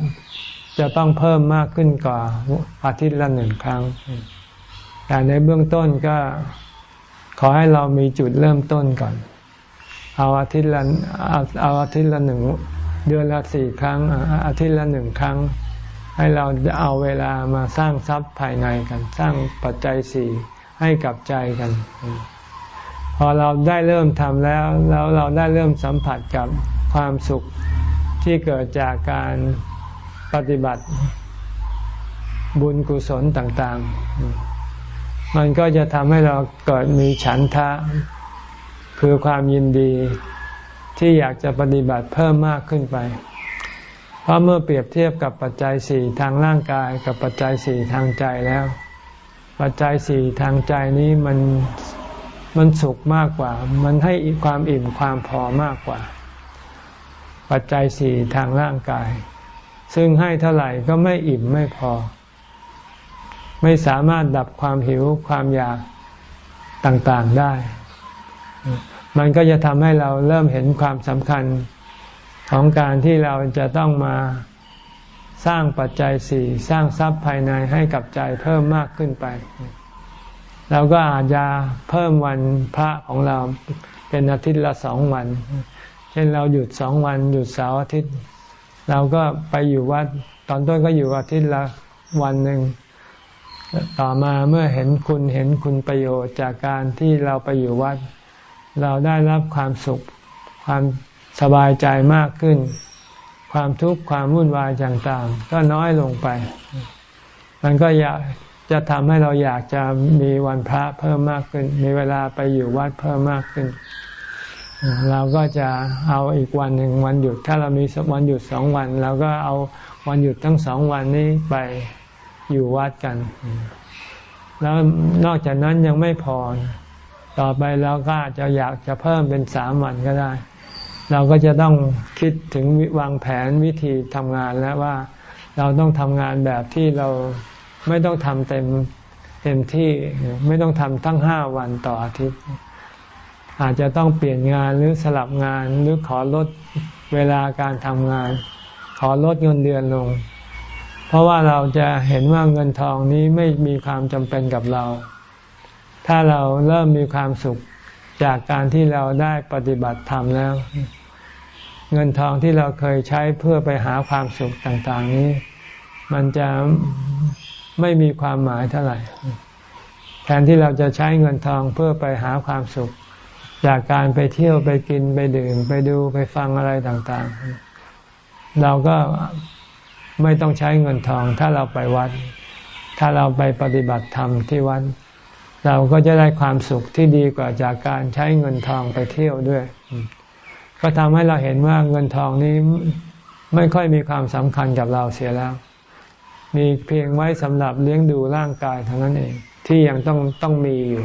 จะต้องเพิ่มมากขึ้นกว่าอาทิตย์ละหนึ่งครั้ง แต่ในเบื้องต้นก็ขอให้เรามีจุดเริ่มต้นก่อน เอาอาทิตย์ละเอาเอาอาทิตย์ละหนึ่งเดือนละสี่ครั้ง อาทิตย์ละหนึ่งครั้ง ให้เราเอาเวลามาสร้างทรัพย์ภายในกัน สร้างปัจจัยสี่ให้กับใจกัน พอเราได้เริ่มทำแล้ว แล้วเราได้เริ่มสัมผัสกับความสุขที่เกิดจากการปฏิบัติบุญกุศลต่าง ๆ มันก็จะทำให้เราเกิดมีฉันทะ คือความยินดีที่อยากจะปฏิบัติเพิ่มมากขึ้นไป เพราะเมื่อเปรียบเทียบกับปัจจัยสี่ทางร่างกายกับปัจจัยสี่ทางใจแล้ว ปัจจัยสี่ทางใจนี้มันมันสุขมากกว่า มันให้ความอิ่มความพอมากกว่า ปัจจัยสี่ทางร่างกาย ซึ่งให้เท่าไหร่ก็ไม่อิ่มไม่พอ ไม่สามารถดับความหิวความอยากต่างๆได้ มันก็จะทำให้เราเริ่มเห็นความสำคัญ ของการที่เราจะต้องมาสร้างปัจจัยสี่สร้างทรัพย์ภายในให้กับใจเพิ่มมากขึ้นไป เราก็อาจจะเพิ่มวันพระของเราเป็นอาทิตย์ละสองวัน เช่นเราหยุดสองวัน หยุดเสาร์อาทิตย์ เราก็ไปอยู่วัด ตอนต้นก็อยู่อาทิตย์ละวันหนึ่งต่อมาเมื่อเห็นคุณเห็นคุณประโยชน์จากการที่เราไปอยู่วัด เราได้รับความสุขความ สบายใจมากขึ้น ความทุกข์ความวุ่นวายต่างๆ ก็น้อยลงไป มันก็อยากจะทำให้เราอยากจะมีวันพระเพิ่มมากขึ้น มีเวลาไปอยู่วัดเพิ่มมากขึ้น เราก็จะเอาอีกวันหนึ่งวันหยุด ถ้าเรามีวันหยุดสองวันเราก็เอาวันหยุดทั้งสองวันนี้ไปอยู่วัดกัน แล้วนอกจากนั้นยังไม่พอ ต่อไปเราก็อาจจะอยากจะเพิ่มเป็นสามวันก็ได้ เราก็จะต้องคิดถึงวางแผนวิธีทำงานแล้วว่าเราต้องทำงานแบบที่เราไม่ต้องทำเต็มเต็มที่ไม่ต้องทำทั้งห้าวันต่ออาทิตย์ อาจจะต้องเปลี่ยนงานหรือสลับงานหรือขอลดเวลาการทำงาน ขอลดเงินเดือนลง เพราะว่าเราจะเห็นว่าเงินทองนี้ไม่มีความจำเป็นกับเรา ถ้าเราเริ่มมีความสุข จากการที่เราได้ปฏิบัติธรรมแล้ว เงินทองที่เราเคยใช้เพื่อไปหาความสุขต่างๆนี้ มันจะไม่มีความหมายเท่าไหร่ แทนที่เราจะใช้เงินทองเพื่อไปหาความสุข จากการไปเที่ยวไปกินไปดื่ม ไปดูไปฟังอะไรต่างๆ เราก็ไม่ต้องใช้เงินทอง ถ้าเราไปวัด ถ้าเราไปปฏิบัติธรรมที่วัด เราก็จะได้ความสุขที่ดีกว่าจากการใช้เงินทองไปเที่ยวด้วย ก็ทำให้เราเห็นว่าเงินทองนี้ไม่ค่อยมีความสำคัญกับเราเสียแล้ว มีเพียงไว้สำหรับเลี้ยงดูร่างกายเท่านั้นเอง ที่ยังต้องต้องมีอยู่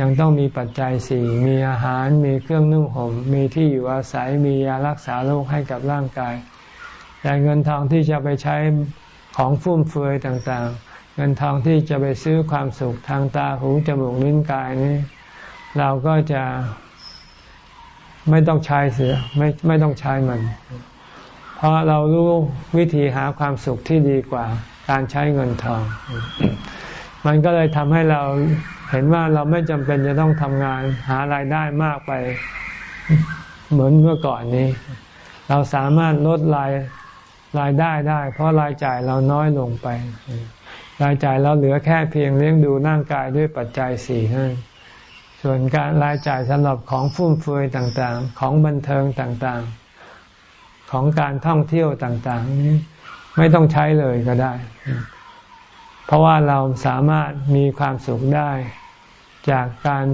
ยังต้องมีปัจจัยสี่มีอาหาร มีเครื่องนุ่งห่ม มีที่อยู่อาศัย มียารักษาโรคให้กับร่างกาย แต่เงินทองที่จะไปใช้ของฟุ่มเฟือยต่าง เงินทองที่จะไปซื้อความสุขทางตาหูจมูกลิ้นกายนี้ เราก็จะไม่ต้องใช้เสียไม่ไม่ต้องใช้มัน เพราะเรารู้วิธีหาความสุขที่ดีกว่า การใช้เงินทอง มันก็เลยทำให้เราเห็นว่าเราไม่จำเป็นจะต้องทำงานหารายได้มากไปเหมือนเมื่อก่อนนี้ เราสามารถลดรายรายได้ได้ เพราะรายจ่ายเราน้อยลงไป รายจ่ายเราเหลือแค่เพียงเลี้ยงดูร่างกายด้วยปัจจัยสี่นั่นส่วนการรายจ่ายสำหรับของฟุ่มเฟือยต่างๆ ของบันเทิงต่างๆ ของการท่องเที่ยวต่างๆนี้ไม่ต้องใช้เลยก็ได้ เพราะว่าเราสามารถมีความสุขได้ จากการ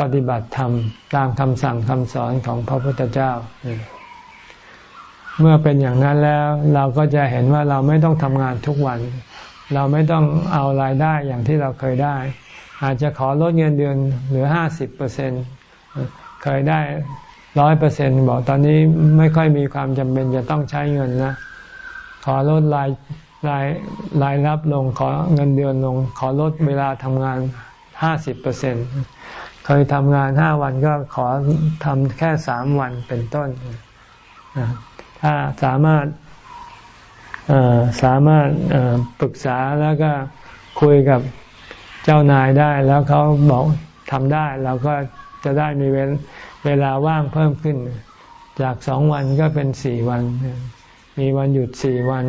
ปฏิบัติธรรมตามคำสั่งคำสอนของพระพุทธเจ้า เมื่อเป็นอย่างนั้นแล้วเราก็จะเห็นว่าเราไม่ต้องทำงานทุกวัน เราไม่ต้องเอารายได้อย่างที่เราเคยได้ อาจจะขอลดเงินเดือนเหลือห้าสิบเปอร์เซ็นเคยได้ร้อยเปอร์เซ็นบอกตอนนี้ไม่ค่อยมีความจำเป็นจะต้องใช้เงินนะ ขอลดรายรายรายรับลงขอเงินเดือนลง ขอลดเวลาทำงานห้าสิบเปอร์เซ็นเคยทำงานห้าวันก็ขอทำแค่สามวันเป็นต้น ถ้าสามารถ สามารถปรึกษาแล้วก็คุยกับเจ้านายได้ แล้วเขาบอกทำได้เราก็จะได้มีเวลาว่างเพิ่มขึ้น จากสองวันก็เป็นสี่วัน มีวันหยุดสี่วัน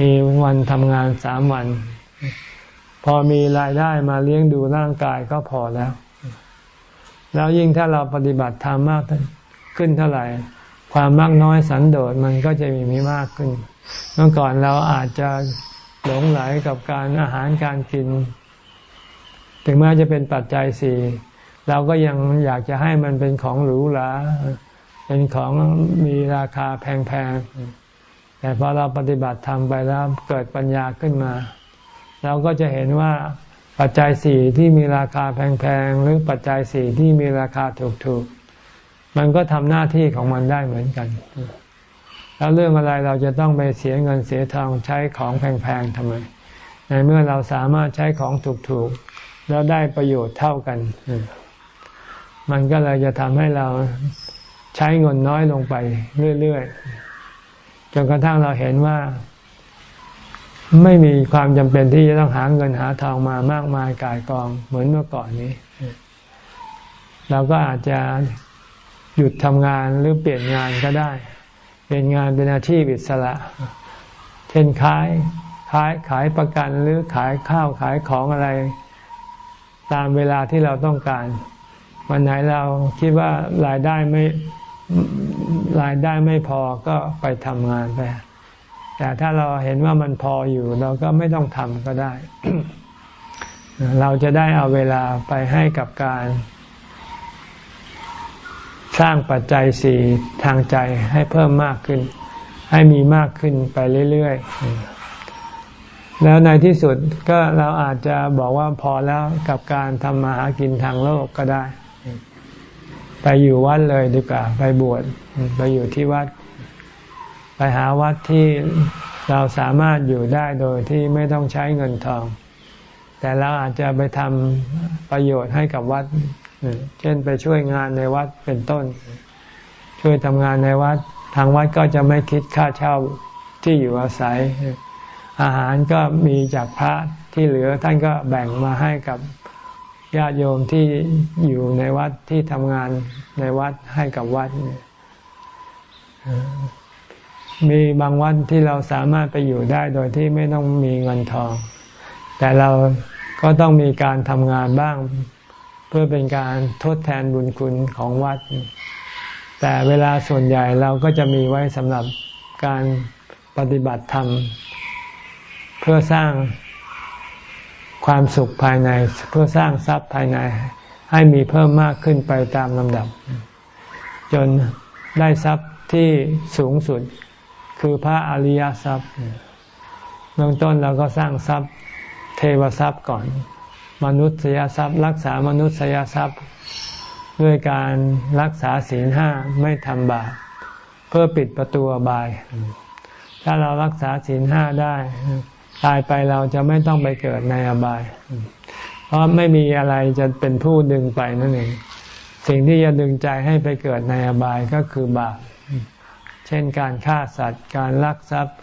มีวันทำงานสามวัน พอมีรายได้มาเลี้ยงดูร่างกายก็พอแล้ว แล้วยิ่งถ้าเราปฏิบัติธรรมมากขึ้นเท่าไหร่ ความมากน้อยสันโดษมันก็จะมีมีมากขึ้น เมื่อก่อนเราอาจจะหลงไหลกับการอาหารการกิน ถึงแม้จะเป็นปัจจัยสี่เราก็ยังอยากจะให้มันเป็นของหรูหราเป็นของมีราคาแพงๆ แต่พอเราปฏิบัติทำไปแล้วเกิดปัญญาขึ้นมา เราก็จะเห็นว่าปัจจัยสี่ที่มีราคาแพงๆ หรือปัจจัยสี่ที่มีราคาถูกๆ มันก็ทำหน้าที่ของมันได้เหมือนกัน แล้วเรื่องอะไรเราจะต้องไปเสียเงินเสียทองใช้ของแพงๆทำไม ในเมื่อเราสามารถใช้ของถูกๆ แล้วได้ประโยชน์เท่ากัน มันก็เลยจะทำให้เราใช้เงินน้อยลงไปเรื่อยๆ จนกระทั่งเราเห็นว่า ไม่มีความจำเป็นที่จะต้องหาเงินหาทองมามากมายกายกองเหมือนเมื่อก่อนนี้ เราก็อาจจะหยุดทำงานหรือเปลี่ยนงานก็ได้ เป็นงานเป็นอาชีพอิสระ เช่นขายขายขายประกันหรือขายข้าวขายของอะไร ตามเวลาที่เราต้องการ วันไหนเราคิดว่ารายได้ไม่รายได้ไม่พอก็ไปทำงานไปแต่ถ้าเราเห็นว่ามันพออยู่ เราก็ไม่ต้องทำก็ได้ เราจะได้เอาเวลาไปให้กับการ สร้างปัจจัยสี่ทางใจให้เพิ่มมากขึ้น ให้มีมากขึ้นไปเรื่อยๆ แล้วในที่สุดก็เราอาจจะบอกว่าพอแล้วกับการทำมาหากินทางโลกก็ได้ ไปอยู่วัดเลยดีกว่า ไปบวชไปอยู่ที่วัด ไปหาวัดที่เราสามารถอยู่ได้โดยที่ไม่ต้องใช้เงินทอง แต่เราอาจจะไปทำประโยชน์ให้กับวัด เช่นไปช่วยงานในวัดเป็นต้น ช่วยทำงานในวัด ทางวัดก็จะไม่คิดค่าเช่าที่อยู่อาศัย อาหารก็มีจากพระที่เหลือท่านก็แบ่งมาให้กับญาติโยมที่อยู่ในวัดที่ทำงานในวัดให้กับวัด มีบางวันที่เราสามารถไปอยู่ได้โดยที่ไม่ต้องมีเงินทอง แต่เราก็ต้องมีการทำงานบ้าง เพื่อเป็นการทดแทนบุญคุณของวัด แต่เวลาส่วนใหญ่เราก็จะมีไว้สำหรับการปฏิบัติธรรม เพื่อสร้างความสุขภายในเพื่อสร้างทรัพย์ภายใน ให้มีเพิ่มมากขึ้นไปตามลำดับ จนได้ทรัพย์ที่สูงสุดคือพระอริยทรัพย์เบื้องต้นเราก็สร้างทรัพย์เทวทรัพย์ก่อน มนุษยทรัพย์ รักษามนุษยทรัพย์ ด้วยการรักษาศีลห้าไม่ทำบาปเพื่อปิดประตูบาย ถ้าเรารักษาศีลห้าได้ ตายไปเราจะไม่ต้องไปเกิดในอบาย เพราะไม่มีอะไรจะเป็นผู้ดึงไปนั่นเอง สิ่งที่จะดึงใจให้ไปเกิดในอบายก็คือบาป เช่นการฆ่าสัตว์ การลักทรัพย์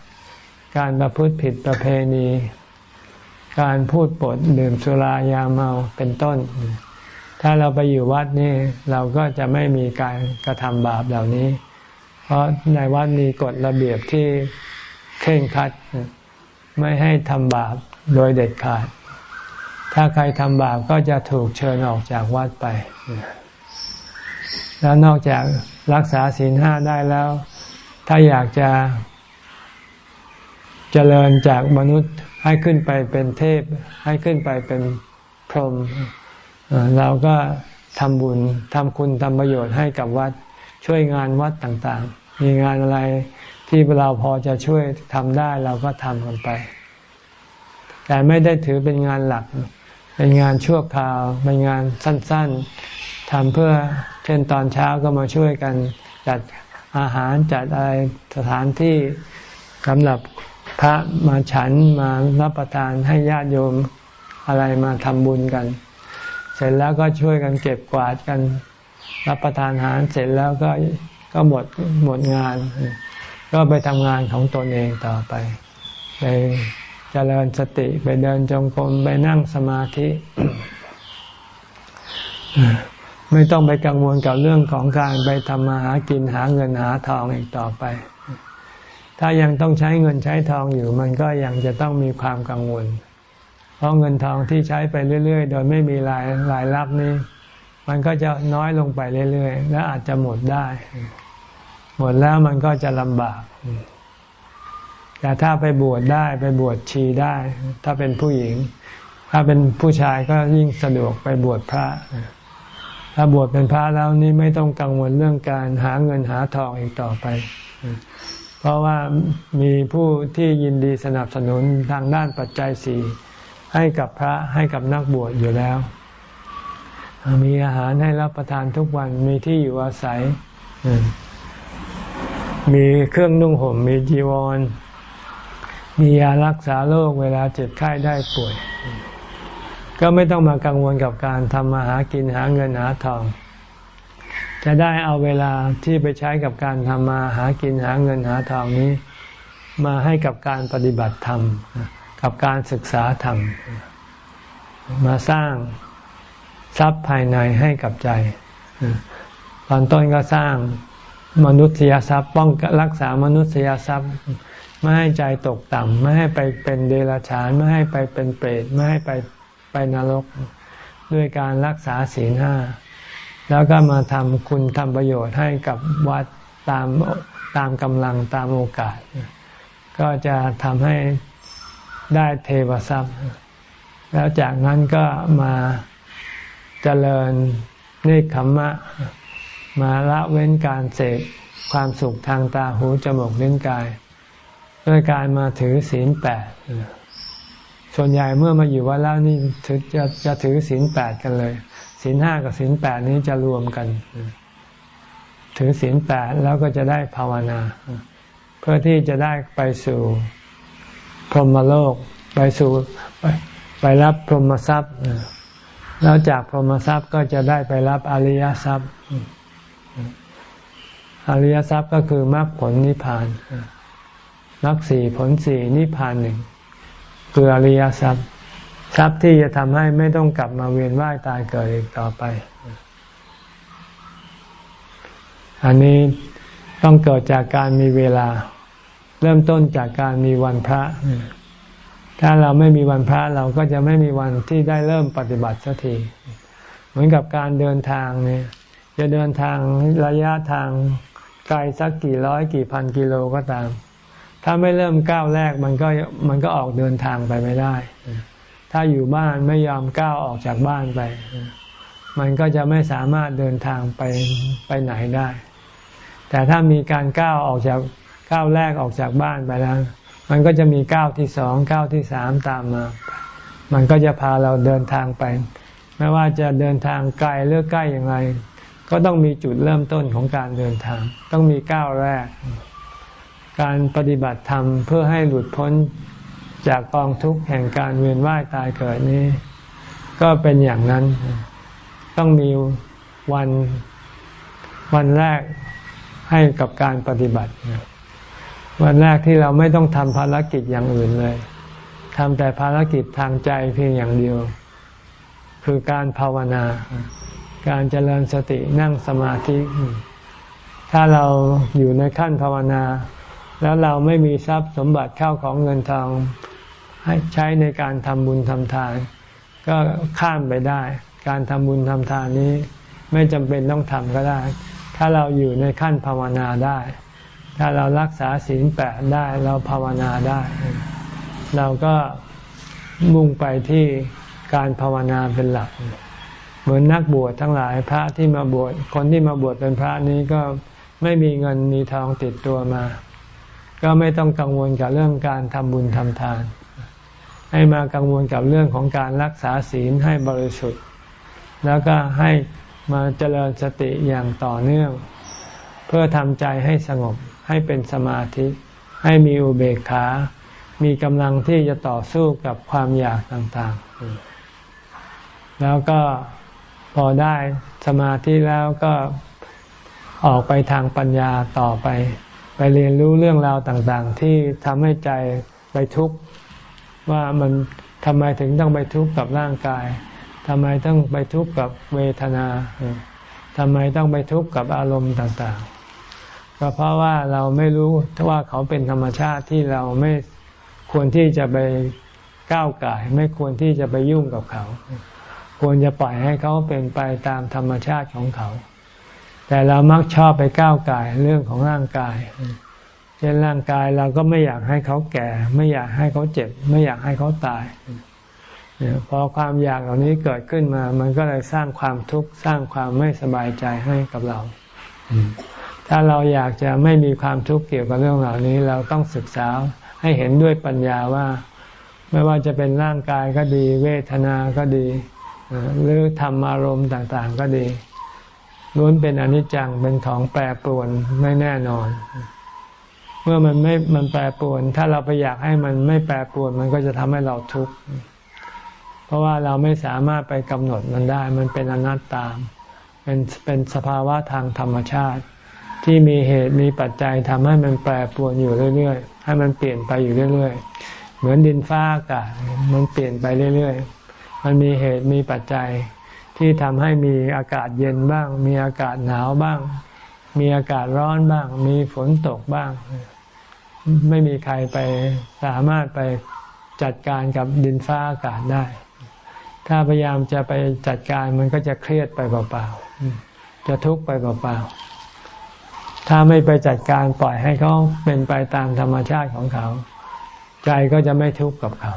การประพฤติผิดประเพณี การพูดปดดื่มสุรายาเมาเป็นต้น ถ้าเราไปอยู่วัดนี่เราก็จะไม่มีการกระทำบาปเหล่านี้ เพราะในวัดมีกฎระเบียบที่เคร่งครัด ไม่ให้ทำบาปโดยเด็ดขาด ถ้าใครทำบาปก็จะถูกเชิญออกจากวัดไป แล้วนอกจากรักษาศีลห้าได้แล้ว ถ้าอยากจะเจริญจากมนุษย์ ให้ขึ้นไปเป็นเทพ ให้ขึ้นไปเป็นพรหมเราก็ทำบุญทำคุณทำประโยชน์ให้กับวัด ช่วยงานวัดต่างๆ มีงานอะไรที่เราพอจะช่วยทำได้เราก็ทำกันไป แต่ไม่ได้ถือเป็นงานหลัก เป็นงานชั่วคราว เป็นงานสั้นๆทำเพื่อเช่นตอนเช้าก็มาช่วยกันจัดอาหารจัดอะไรสถานที่สำหรับ พระมาฉันมารับประทานให้ญาติโยมอะไรมาทำบุญกัน เสร็จแล้วก็ช่วยกันเก็บกวาดกัน รับประทานอาหารเสร็จแล้วก็ก็หมดหมดงาน ก็ไปทำงานของตนเองต่อไปไปเจริญสติไปเดินจงกรมไปนั่งสมาธิไม่ต้องไปกังวลกับเรื่องของการไปทำมาหากินหาเงินหาทองอีกต่อไป ถ้ายังต้องใช้เงินใช้ทองอยู่ มันก็ยังจะต้องมีความกังวล เพราะเงินทองที่ใช้ไปเรื่อย ๆ โดยไม่มีรายรายรับนี้ มันก็จะน้อยลงไปเรื่อย ๆ และอาจจะหมดได้ หมดแล้วมันก็จะลำบาก แต่ถ้าไปบวชได้ไปบวชชีได้ ถ้าเป็นผู้หญิง ถ้าเป็นผู้ชายก็ยิ่งสะดวกไปบวชพระ ถ้าบวชเป็นพระแล้วนี่ไม่ต้องกังวลเรื่องการหาเงินหาทองอีกต่อไป เพราะว่ามีผู้ที่ยินดีสนับสนุนทางด้านปัจจัยสี่ให้กับพระให้กับนักบวชอยู่แล้ว มีอาหารให้รับประทานทุกวันมีที่อยู่อาศัย มีเครื่องนุ่งห่มมีจีวร มียารักษาโรคเวลาเจ็บไข้ได้ป่วย ก็ไม่ต้องมากังวลกับการทำมาหากินหาเงินหาทอง จะได้เอาเวลาที่ไปใช้กับการทำมาหากินหาเงินหาทองนี้ มาให้กับการปฏิบัติธรรม กับการศึกษาธรรม มาสร้างทรัพย์ภายในให้กับใจ ตอนต้นก็สร้างมนุษยทรัพย์ ป้องรักษามนุษยทรัพย์ ไม่ให้ใจตกต่ำ ไม่ให้ไปเป็นเดรัจฉาน ไม่ให้ไปเป็นเปรต ไม่ให้ไปไปนรก ด้วยการรักษาศีลห้า แล้วก็มาทำคุณทำประโยชน์ให้กับวัดตามตามกำลังตามโอกาส ก็จะทำให้ได้เทวทรัพย์ แล้วจากนั้นก็มาเจริญเนคขมมะ มาละเว้นการเสพความสุขทางตาหูจมูกลิ้นกาย ด้วยการมาถือศีลแปดส่วนใหญ่เมื่อมาอยู่วัดแล้วนี่จะจะถือศีลแปดกันเลย ศีลห้ากับศีลแปดนี้จะรวมกัน ถือศีลแปดแล้วก็จะได้ภาวนา เพื่อที่จะได้ไปสู่พรหมโลก ไปสู่ไปไปรับพรหมทรัพย์แล้วจากพรหมทรัพย์ก็จะได้ไปรับอริยทรัพย์ อริยทรัพย์ก็คือมรรคผลนิพพานมรรคสี่ผลสี่นิพพานหนึ่งคืออริยทรัพย์ ทรัพย์ที่จะทำให้ไม่ต้องกลับมาเวียนว่ายตายเกิดอีกต่อไป อันนี้ต้องเกิดจากการมีเวลา เริ่มต้นจากการมีวันพระ ถ้าเราไม่มีวันพระเราก็จะไม่มีวันที่ได้เริ่มปฏิบัติสักที เหมือนกับการเดินทางเนี่ยจะเดินทางระยะทางไกลสักกี่ร้อยกี่พันกิโลก็ตาม ถ้าไม่เริ่มก้าวแรกมันก็มันก็ออกเดินทางไปไม่ได้ ถ้าอยู่บ้านไม่ยอมก้าวออกจากบ้านไป มันก็จะไม่สามารถเดินทางไปไปไหนได้ แต่ถ้ามีการก้าวออกจากก้าวแรกออกจากบ้านไปแล้ว มันก็จะมีก้าวที่สองก้าวที่สามตามมา มันก็จะพาเราเดินทางไป ไม่ว่าจะเดินทางไกลหรือใกล้อย่างไร ก็ต้องมีจุดเริ่มต้นของการเดินทาง ต้องมีก้าวแรก การปฏิบัติธรรมเพื่อให้หลุดพ้น จากกองทุกข์แห่งการเวียนว่ายตายเกิดนี้ ก็เป็นอย่างนั้น ต้องมีวันวันแรกให้กับการปฏิบัติ วันแรกที่เราไม่ต้องทำภารกิจอย่างอื่นเลยทำแต่ภารกิจทางใจเพียงอย่างเดียว คือการภาวนา การเจริญสตินั่งสมาธิ ถ้าเราอยู่ในขั้นภาวนา แล้วเราไม่มีทรัพย์สมบัติเข้าของเงินทอง ให้ใช้ในการทำบุญทำทาน ก็ข้ามไปได้ การทำบุญทำทานนี้ ไม่จำเป็นต้องทำก็ได้ ถ้าเราอยู่ในขั้นภาวนาได้ ถ้าเรารักษาศีลแปดได้เราภาวนาได้ เราก็มุ่งไปที่การภาวนาเป็นหลัก เหมือนนักบวชทั้งหลายพระที่มาบวชคนที่มาบวชเป็นพระนี้ก็ไม่มีเงินมีทองติดตัวมา ก็ไม่ต้องกังวลกับเรื่องการทำบุญทำทาน ให้มากังวลกับเรื่องของการรักษาศีลให้บริสุทธิ์ แล้วก็ให้มาเจริญสติอย่างต่อเนื่อง เพื่อทำใจให้สงบให้เป็นสมาธิ ให้มีอุเบกขา มีกำลังที่จะต่อสู้กับความอยากต่างๆ แล้วก็พอได้สมาธิแล้วก็ออกไปทางปัญญาต่อไป ไปเรียนรู้เรื่องราวต่างๆ ที่ทำให้ใจไปทุกข์ ว่ามันทำไมถึงต้องไปทุกข์กับร่างกายทำไมต้องไปทุกข์กับเวทนาทำไมต้องไปทุกข์กับอารมณ์ต่างๆ ก็เพราะว่าเราไม่รู้ว่าเขาเป็นธรรมชาติที่เราไม่ควรที่จะไปก้าวไก่ไม่ควรที่จะไปยุ่งกับเขา ควรจะปล่อยให้เขาเป็นไปตามธรรมชาติของเขา แต่เรามักชอบไปก้าวไก่เรื่องของร่างกาย ช่นร่างกายเราก็ไม่อยากให้เขาแก่ ไม่อยากให้เขาเจ็บ ไม่อยากให้เขาตายพอความอยากเหล่านี้เกิดขึ้นมา มันก็เลยสร้างความทุกข์สร้างความไม่สบายใจให้กับเรา ถ้าเราอยากจะไม่มีความทุกข์เกี่ยวกับเรื่องเหล่านี้ เราต้องศึกษาให้เห็นด้วยปัญญาว่า ไม่ว่าจะเป็นร่างกายก็ดี เวทนาก็ดีหรือธรรมอารมณ์ต่างๆก็ดีล้วนเป็นอนิจจังเป็นของแปรปรวนไม่แน่นอน เมื่อมันไม่มันแปรปรวน ถ้าเราไปอยากให้มันไม่แปรปรวน มันก็จะทำให้เราทุกข์เพราะว่าเราไม่สามารถไปกำหนดมันได้ มันเป็นอนัตตาเป็นเป็นสภาวะทางธรรมชาติ ที่มีเหตุมีปัจจัยทำให้มันแปรปรวนอยู่เรื่อยๆ ให้มันเปลี่ยนไปอยู่เรื่อยๆ เหมือนดินฟ้าอากาศมันเปลี่ยนไปเรื่อยๆ มันมีเหตุมีปัจจัย ที่ทำให้มีอากาศเย็นบ้าง มีอากาศหนาวบ้าง มีอากาศร้อนบ้าง มีฝนตกบ้าง ไม่มีใครไปสามารถไปจัดการกับดินฟ้าอากาศได้ ถ้าพยายามจะไปจัดการมันก็จะเครียดไปเปล่าๆ จะทุกข์ไปเปล่าๆ ถ้าไม่ไปจัดการปล่อยให้เขาเป็นไปตามธรรมชาติของเขา ใจก็จะไม่ทุกข์กับเขา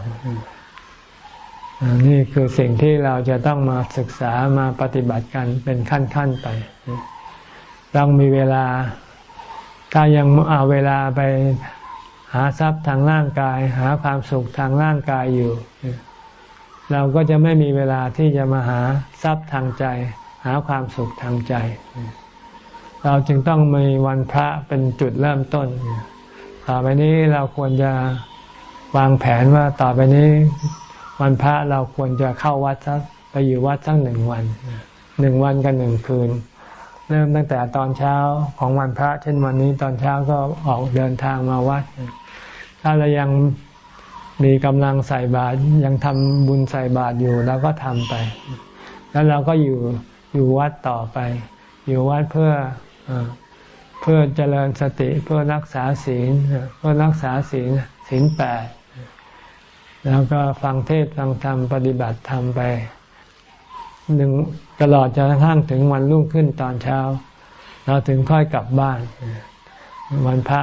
นี่คือสิ่งที่เราจะต้องมาศึกษามาปฏิบัติกันเป็นขั้นๆไป ต้องมีเวลา ถ้ายังเอาเวลาไป หาทรัพย์ทางร่างกาย หาความสุขทางร่างกายอยู่ เราก็จะไม่มีเวลาที่จะมาหาทรัพย์ทางใจ หาความสุขทางใจ เราจึงต้องมีวันพระเป็นจุดเริ่มต้นต่อไปนี้เราควรจะวางแผนว่าต่อไปนี้วันพระเราควรจะเข้าวัดสักไปอยู่วัดสักหนึ่งวันหนึ่งวันกันหนึ่งคืน เริ่มตั้งแต่ตอนเช้าของวันพระ เช่นวันนี้ตอนเช้าก็ออกเดินทางมาวัด ถ้าเรายังมีกำลังใส่บาตรยังทำบุญใส่บาตรอยู่เราก็ทำไป แล้วเราก็อยู่อยู่วัดต่อไป อยู่วัดเพื่อเพื่อเจริญสติเพื่อรักษาศีลเพื่อรักษาศีลศีลแปดแล้วก็ฟังเทศฟังธรรมปฏิบัติธรรมไปหนึ่ง ตลอดจนกระทั่งถึงวันรุ่งขึ้นตอนเช้า เราถึงค่อยกลับบ้าน วันพระ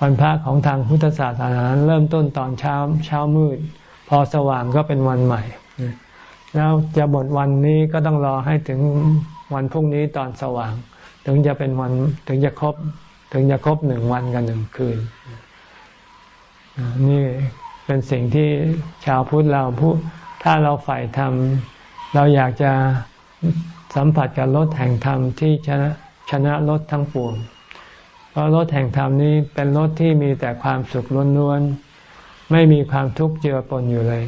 วันพระของทางพุทธศาสนาเริ่มต้นตอนเช้าเช้ามืด พอสว่างก็เป็นวันใหม่ แล้วจะหมดวันนี้ก็ต้องรอให้ถึงวันพรุ่งนี้ตอนสว่าง ถึงจะเป็นวันถึงจะครบถึงจะครบหนึ่งวันกับหนึ่งคืน นี่เป็นสิ่งที่ชาวพุทธเราผู้ถ้าเราใฝ่ธรรมเราอยากจะ สัมผัสกับรถแห่งธรรมที่ชนะชนะรถทั้งปวง เพราะรถแห่งธรรมนี้เป็นรถที่มีแต่ความสุขล้วนๆ ไม่มีความทุกข์เจือปนอยู่เลย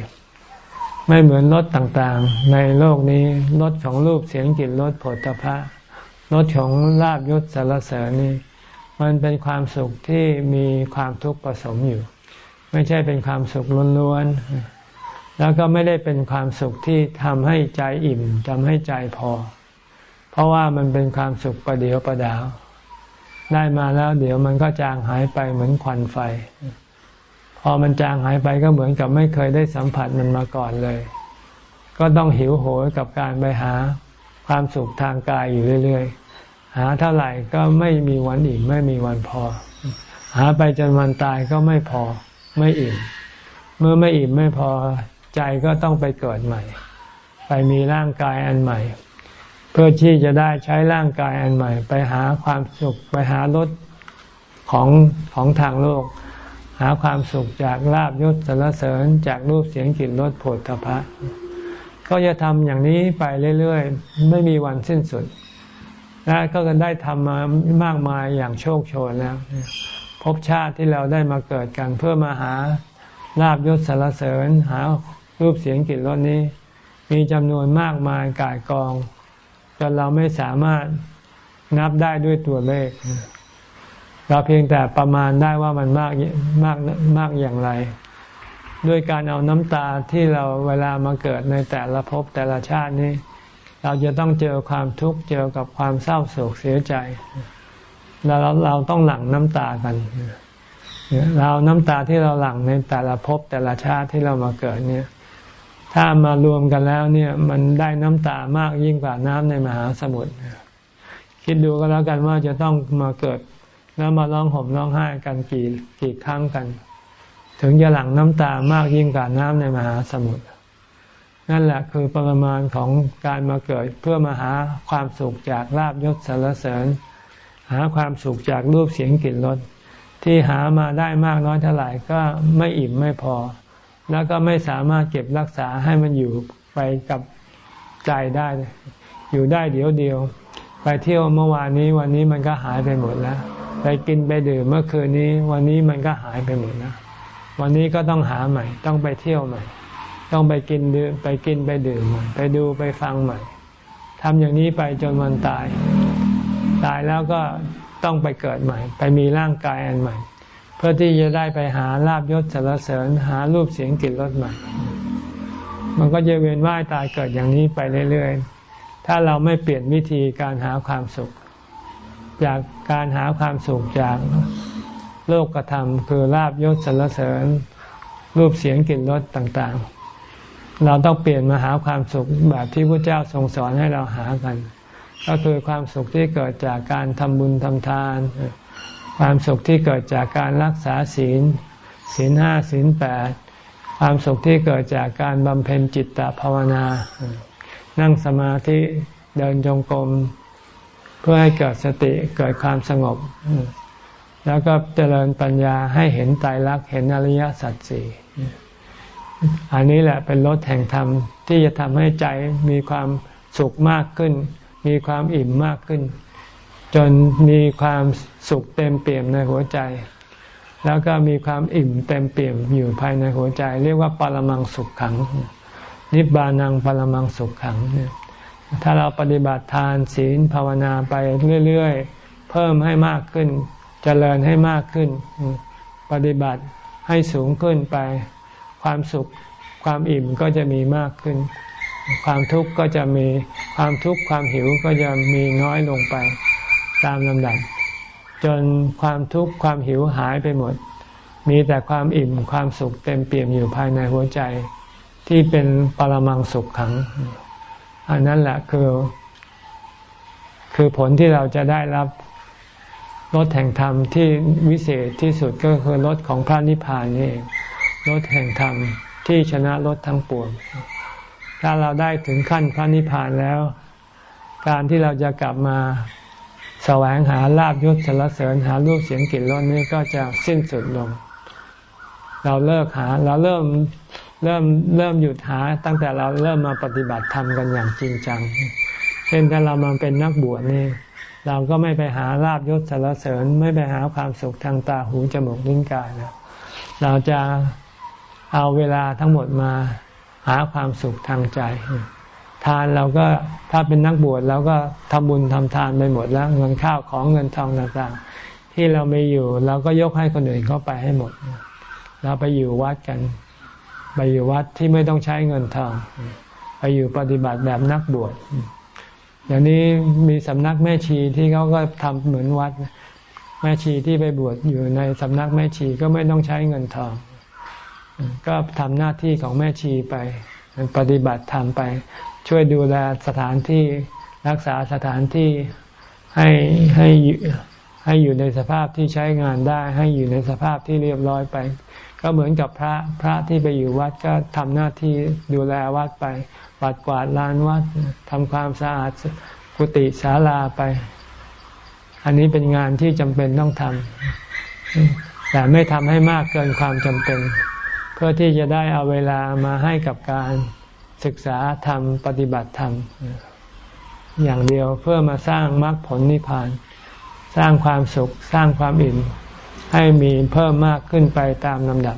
ไม่เหมือนรถต่างๆ ในโลกนี้รถของรูปเสียงกลิ่นรสผลตภะรถของลาบยศสารเสริญนี้ มันเป็นความสุขที่มีความทุกข์ผสมอยู่ ไม่ใช่เป็นความสุขล้วนๆ แล้วก็ไม่ได้เป็นความสุขที่ทำให้ใจอิ่มทำให้ใจพอ เพราะว่ามันเป็นความสุขประเดียวประดาว ได้มาแล้วเดี๋ยวมันก็จางหายไปเหมือนควันไฟ พอมันจางหายไปก็เหมือนกับไม่เคยได้สัมผัสมันมาก่อนเลย ก็ต้องหิวโหยกับการไปหาความสุขทางกายอยู่เรื่อยๆ หาเท่าไหร่ก็ไม่มีวันอิ่มไม่มีวันพอ หาไปจนวันตายก็ไม่พอไม่อิ่ม เมื่อไม่อิ่มไม่พอ ใจก็ต้องไปเกิดใหม่ ไปมีร่างกายอันใหม่ เพื่อที่จะได้ใช้ร่างกายอันใหม่ ไปหาความสุขไปหารถของของทางโลก หาความสุขจากลาบยศสรรเสริญจากรูปเสียงกลิ่นรสโผฏฐพะก็จะทำอย่างนี้ไปเรื่อยๆ ไม่มีวันสิ้นสุด และก็ได้ทำมามากมายอย่างโชคโชนแล้วพบชาติที่เราได้มาเกิดกันเพื่อมาหาลาบยศสรรเสริญ หา รูปเสียงกลิ่นรสนี้ มีจำนวนมากมายกายกอง จนเราไม่สามารถนับได้ด้วยตัวเลข เราเพียงแต่ประมาณได้ว่ามันมากมากมากอย่างไร ด้วยการเอาน้ำตาที่เราเวลามาเกิดในแต่ละภพแต่ละชาตินี้ เราจะต้องเจอความทุกข์เจอกับความเศร้าโศกเสียใจ แล้วเราต้องหลั่งน้ำตากันเราน้ำตาที่เราหลั่งในแต่ละภพแต่ละชาติที่เรามาเกิดเนี่ย ถ้ามารวมกันแล้วเนี่ยมันได้น้ำตามากยิ่งกว่าน้ำในมหาสมุทรคิดดูก็แล้วกันว่าจะต้องมาเกิดแล้วมาร้องห่มร้องไห้กันกี่กี่ครั้งกัน ถึงจะหลั่งน้ำตามากยิ่งกว่าน้ำในมหาสมุทรนั่นแหละคือประมาณของการมาเกิดเพื่อมาหาความสุขจากลาบยศสารเสริญ หาความสุขจากรูปเสียงกลิ่นรสที่หามาได้มากน้อยเท่าไหร่ก็ไม่อิ่มไม่พอ แล้วก็ไม่สามารถเก็บรักษาให้มันอยู่ไปกับใจได้ อยู่ได้เดี๋ยวเดียว ไปเที่ยวเมื่อวานนี้วันนี้มันก็หายไปหมดแล้วไปกินไปดื่มเมื่อคืนนี้ วันนี้มันก็หายไปหมดแล้ววันนี้ก็ต้องหาใหม่ ต้องไปเที่ยวใหม่ ต้องไปกินดื่มไปกินไปดื่มใหม่ไปดูไปฟังใหม่ทำอย่างนี้ไปจนวันตาย ตายแล้วก็ต้องไปเกิดใหม่ ไปมีร่างกายอันใหม่ เพื่อที่จะได้ไปหาลาบยศสารเสริญหารูปเสียงกลิ่นรสใหม่ มันก็จะเวียนว่ายตายเกิดอย่างนี้ไปเรื่อยๆ ถ้าเราไม่เปลี่ยนวิธีการหาความสุข จากการหาความสุขจากโลกกระทำคือลาบยศสารเสริญ รูปเสียงกลิ่นรสต่างๆ เราต้องเปลี่ยนมาหาความสุขแบบที่พระเจ้าทรงสอนให้เราหากัน ก็คือความสุขที่เกิดจากการทำบุญทำทาน ความสุขที่เกิดจากการรักษาศีล ศีลห้าศีลแปดความสุขที่เกิดจากการบำเพ็ญจิตตภาวนา นั่งสมาธิเดินจงกรมเพื่อให้เกิดสติเกิดความสงบ แล้วก็เจริญปัญญาให้เห็นตายรักเห็นอริยสัจสี่อันนี้แหละเป็นรถแห่งธรรมที่จะทำให้ใจมีความสุขมากขึ้น มีความอิ่มมากขึ้น จนมีความสุขเต็มเปี่ยมในหัวใจ แล้วก็มีความอิ่มเต็มเปี่ยมอยู่ภายในหัวใจ เรียกว่าปรมังสุขขัง นิบานังปรมังสุขขังเนี่ยถ้าเราปฏิบัติทานศีลภาวนาไปเรื่อยๆ เพิ่มให้มากขึ้นจเจริญให้มากขึ้น ปฏิบัติให้สูงขึ้นไป ความสุขความอิ่มก็จะมีมากขึ้น ความทุกข์ก็จะมีความทุกข์ความหิวก็จะมีน้อยลงไป ตามลำดับ จนความทุกข์ความหิวหายไปหมด มีแต่ความอิ่มความสุขเต็มเปี่ยมอยู่ภายในหัวใจ ที่เป็นปรมังสุขขัง อันนั้นแหละคือ คือผลที่เราจะได้รับรถแห่งธรรมที่วิเศษที่สุดก็คือรถของพระนิพพานนี่รถแห่งธรรมที่ชนะรถทั้งปวง ถ้าเราได้ถึงขั้นพระนิพพานแล้ว การที่เราจะกลับมา แสวงหาลาบยศสารเสริญหารูปเสียงกลิ่นรสนี้ก็จะสิ้นสุดลง เราเลิกหาเราเริ่มเริ่มเริ่มหยุดหา ตั้งแต่เราเริ่มมาปฏิบัติธรรมกันอย่างจริงจัง เช่นถ้าเรามาเป็นนักบวชนี่เราก็ไม่ไปหาลาบยศสารเสริญ ไม่ไปหาความสุขทางตาหูจมูกลิ้นกายแล้วเราจะเอาเวลาทั้งหมดมาหาความสุขทางใจ ทานเราก็ถ้าเป็นนักบวชเราก็ทำบุญทำทานไปหมดแล้ว เงินข้าวของเงินทองต่างๆ ที่เราไม่อยู่เราก็ยกให้คนอื่นเข้าไปให้หมด เราไปอยู่วัดกัน ไปอยู่วัดที่ไม่ต้องใช้เงินทอง ไปอยู่ปฏิบัติแบบนักบวชอย่างนี้มีสำนักแม่ชีที่เขาก็ทำเหมือนวัด แม่ชีที่ไปบวชอยู่ในสำนักแม่ชีก็ไม่ต้องใช้เงินทอง ก็ทำหน้าที่ของแม่ชีไป ปฏิบัติทำไป ช่วยดูแลสถานที่รักษาสถานที่ให้ให้ให้อยู่ในสภาพที่ใช้งานได้ ให้อยู่ในสภาพที่เรียบร้อยไป ก็เหมือนกับพระพระที่ไปอยู่วัดก็ทำหน้าที่ดูแลวัดไป ปัดกวาดลานวัดทำความสะอาดกุฏิศาลาไป อันนี้เป็นงานที่จำเป็นต้องทำแต่ไม่ทำให้มากเกินความจำเป็น เพื่อที่จะได้เอาเวลามาให้กับการ ศึกษาธรรม ปฏิบัติธรรม อย่างเดียวเพื่อมาสร้างมรรคผลนิพพาน สร้างความสุขสร้างความอิ่มให้มีเพิ่มมากขึ้นไปตามลำดับ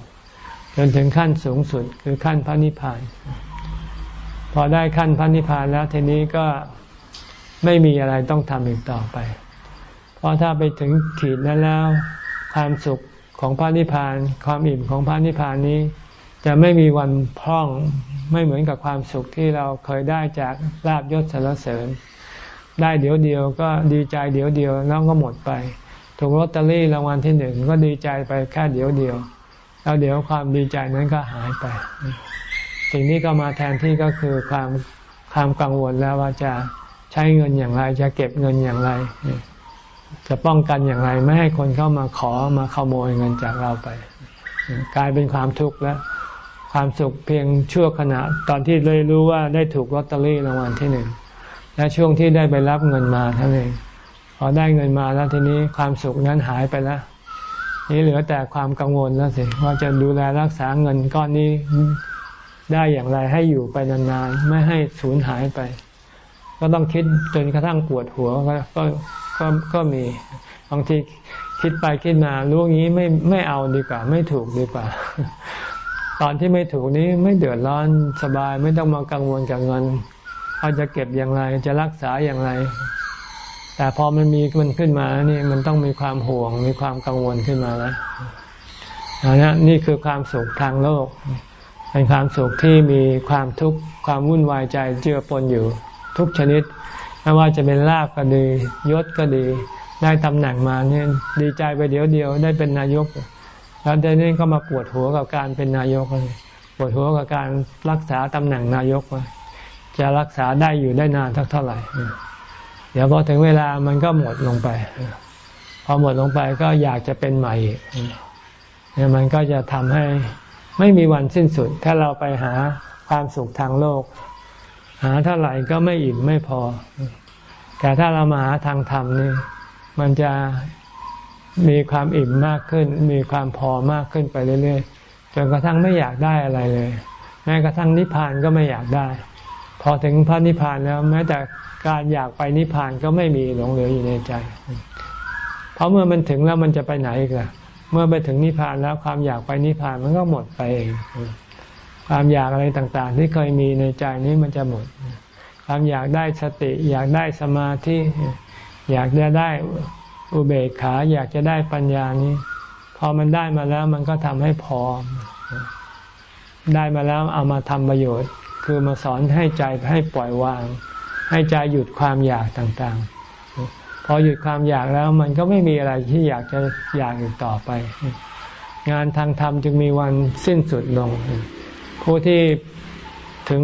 จนถึงขั้นสูงสุดคือขั้นพระนิพพาน พอได้ขั้นพระนิพพานแล้วทีนี้ก็ไม่มีอะไรต้องทำอีกต่อไป เพราะถ้าไปถึงขีดนั้นแล้ว ความสุขของพระนิพพาน ความอิ่มของพระนิพพานนี้ จะไม่มีวันพร่องไม่เหมือนกับความสุขที่เราเคยได้จากลาบยศสารเสริญ ได้เดี๋ยวเดียวก็ดีใจเดี๋ยวเดียวแล้วก็หมดไป ถูกลอตเตอรี่รางวัลที่หนึ่งก็ดีใจไปแค่เดียวเดียว แล้วเดี๋ยวความดีใจนั้นก็หายไป สิ่งนี้ก็มาแทนที่ก็คือความความกังวลแล้วว่าจะใช้เงินอย่างไร จะเก็บเงินอย่างไร จะป้องกันอย่างไร ไม่ให้คนเข้ามาขอมาขโมยเงินจากเราไป กลายเป็นความทุกข์แล้ว ความสุขเพียงชั่วขณะ ตอนที่เลยรู้ว่าได้ถูกลอตเตอรี่รางวัลที่หนึ่งและช่วงที่ได้ไปรับเงินมาเท่านั้นพอได้เงินมาแล้วทีนี้ความสุขนั้นหายไปแล้วนี่เหลือแต่ความกังวลแล้วสิว่าจะดูแลรักษาเงินก้อนนี้ได้อย่างไรให้อยู่ไปนานๆไม่ให้สูญหายไป ก็ต้องคิดจนกระทั่งปวดหัวก็ก็ก็ก็มีบางทีคิดไปคิดมารู้งี้ไม่ไม่เอาดีกว่า ไม่ถูกดีกว่า ตอนที่ไม่ถูกนี้ไม่เดือดร้อนสบายไม่ต้องมากังวลกับเงินเขาจะเก็บอย่างไรจะรักษาอย่างไร แต่พอมันมีมันขึ้นมานี่มันต้องมีความห่วง มีความกังวลขึ้นมาแล้วนะนี่คือความสุขทางโลก เป็นความสุขที่มีความทุกข์ความวุ่นวายใจเจือปนอยู่ทุกชนิดไม่ว่าจะเป็นลาบก็ดียศก็ดี ได้ตำแหน่งมาเนี่ยดีใจไปเดียวเดียว ได้เป็นนายก แล้วเดี๋ยวนี้ก็มาปวดหัวกับการเป็นนายกเลยปวดหัวกับการรักษาตำแหน่งนายกว่าจะรักษาได้อยู่ได้นานเท่าไหร่ เดี๋ยวพอถึงเวลามันก็หมดลงไป พอหมดลงไปก็อยากจะเป็นใหม่เนี่ยมันก็จะทำให้ไม่มีวันสิ้นสุด ถ้าเราไปหาความสุขทางโลก หาเท่าไหร่ก็ไม่อิ่มไม่พอ แต่ถ้าเรามาหาทางธรรมนี่มันจะ มีความอิ่มมากขึ้น มีความพอมากขึ้นไปเรื่อยๆจนกระทั่งไม่อยากได้อะไรเลย แม้กระทั่งนิพพานก็ไม่อยากได้ พอถึงพระนิพพานแล้วแม้แต่การอยากไปนิพพานก็ไม่มีหลงเหลืออยู่ในใจ เพราะเมื่อมันถึงแล้วมันจะไปไหนกันเมื่อไปถึงนิพพานแล้วความอยากไปนิพพานมันก็หมดไปเองความอยากอะไรต่างๆ ที่เคยมีในใจนี้มันจะหมด ความอยากได้สติ อยากได้สมาธิอยากจะได้ อุเบกขาอยากจะได้ปัญญานี้ พอมันได้มาแล้วมันก็ทำให้พอได้มาแล้วเอามาทำประโยชน์ คือมาสอนให้ใจให้ปล่อยวาง ให้ใจหยุดความอยากต่างๆ พอหยุดความอยากแล้วมันก็ไม่มีอะไรที่อยากจะอยากอีกต่อไป งานทางธรรมจึงมีวันสิ้นสุดลง ผู้ที่ถึง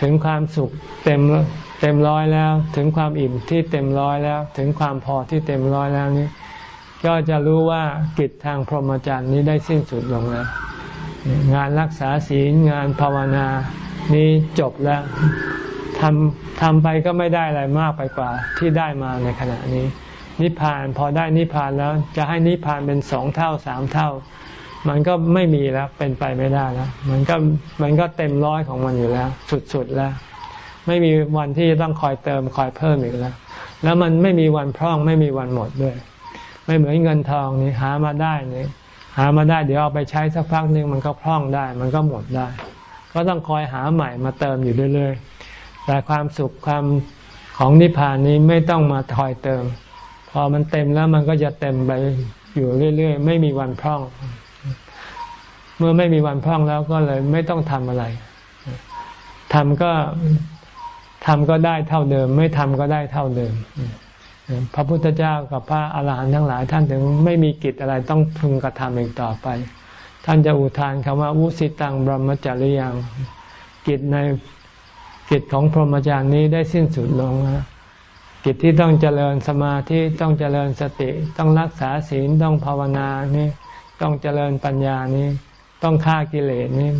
ถึงความสุขเต็ม เต็มร้อยแล้ว ถึงความอิ่มที่เต็มร้อยแล้ว ถึงความพอที่เต็มร้อยแล้วนี้ ก็จะรู้ว่ากิจทางพรหมจรรย์นี้ได้สิ้นสุดลงแล้ว งานรักษาศีลงานภาวนานี้จบแล้วทำทำไปก็ไม่ได้อะไรมากไปกว่าที่ได้มาในขณะนี้ นิพพานพอได้นิพพานแล้วจะให้นิพพานเป็นสองเท่าสามเท่า มันก็ไม่มีแล้วเป็นไปไม่ได้แล้ว มันก็มันก็เต็มร้อยของมันอยู่แล้ว สุดๆแล้ว ไม่มีวันที่จะต้องคอยเติมคอยเพิ่มอีกแล้ว แล้วมันไม่มีวันพร่องไม่มีวันหมดด้วย ไม่เหมือนเงินทองนี่หามาได้นี่หามาได้เดี๋ยวเอาไปใช้สักพักหนึ่งมันก็พร่องได้ มันก็หมดได้ ก็ต้องคอยหาใหม่มาเติมอยู่เรื่อยๆ แต่ความสุขความของนิพพานนี้ไม่ต้องมาคอยเติม พอมันเต็มแล้วมันก็จะเต็มไปอยู่เรื่อยๆ ไม่มีวันพร่อง เมื่อไม่มีวันพร่องแล้วก็เลยไม่ต้องทำอะไรทำก็ ทำก็ได้เท่าเดิม ไม่ทำก็ได้เท่าเดิม พระพุทธเจ้ากับพระอาหารหันต์ทั้งหลาย ท่านถึงไม่มีกิจอะไรต้องพึงกระทำอีกต่อไป ท่านจะอุทานคำว่าวุสิตังบรมจริยังกิจในกิจของพรหมจรรย์นี้ได้สิ้นสุดลงนะกิจที่ต้องเจริญสมาธิต้องเจริญสติ ต้องรักษาศีลต้องภาวนานี้ต้องเจริญปัญญานี้ ต้องฆ่ากิเลสนี้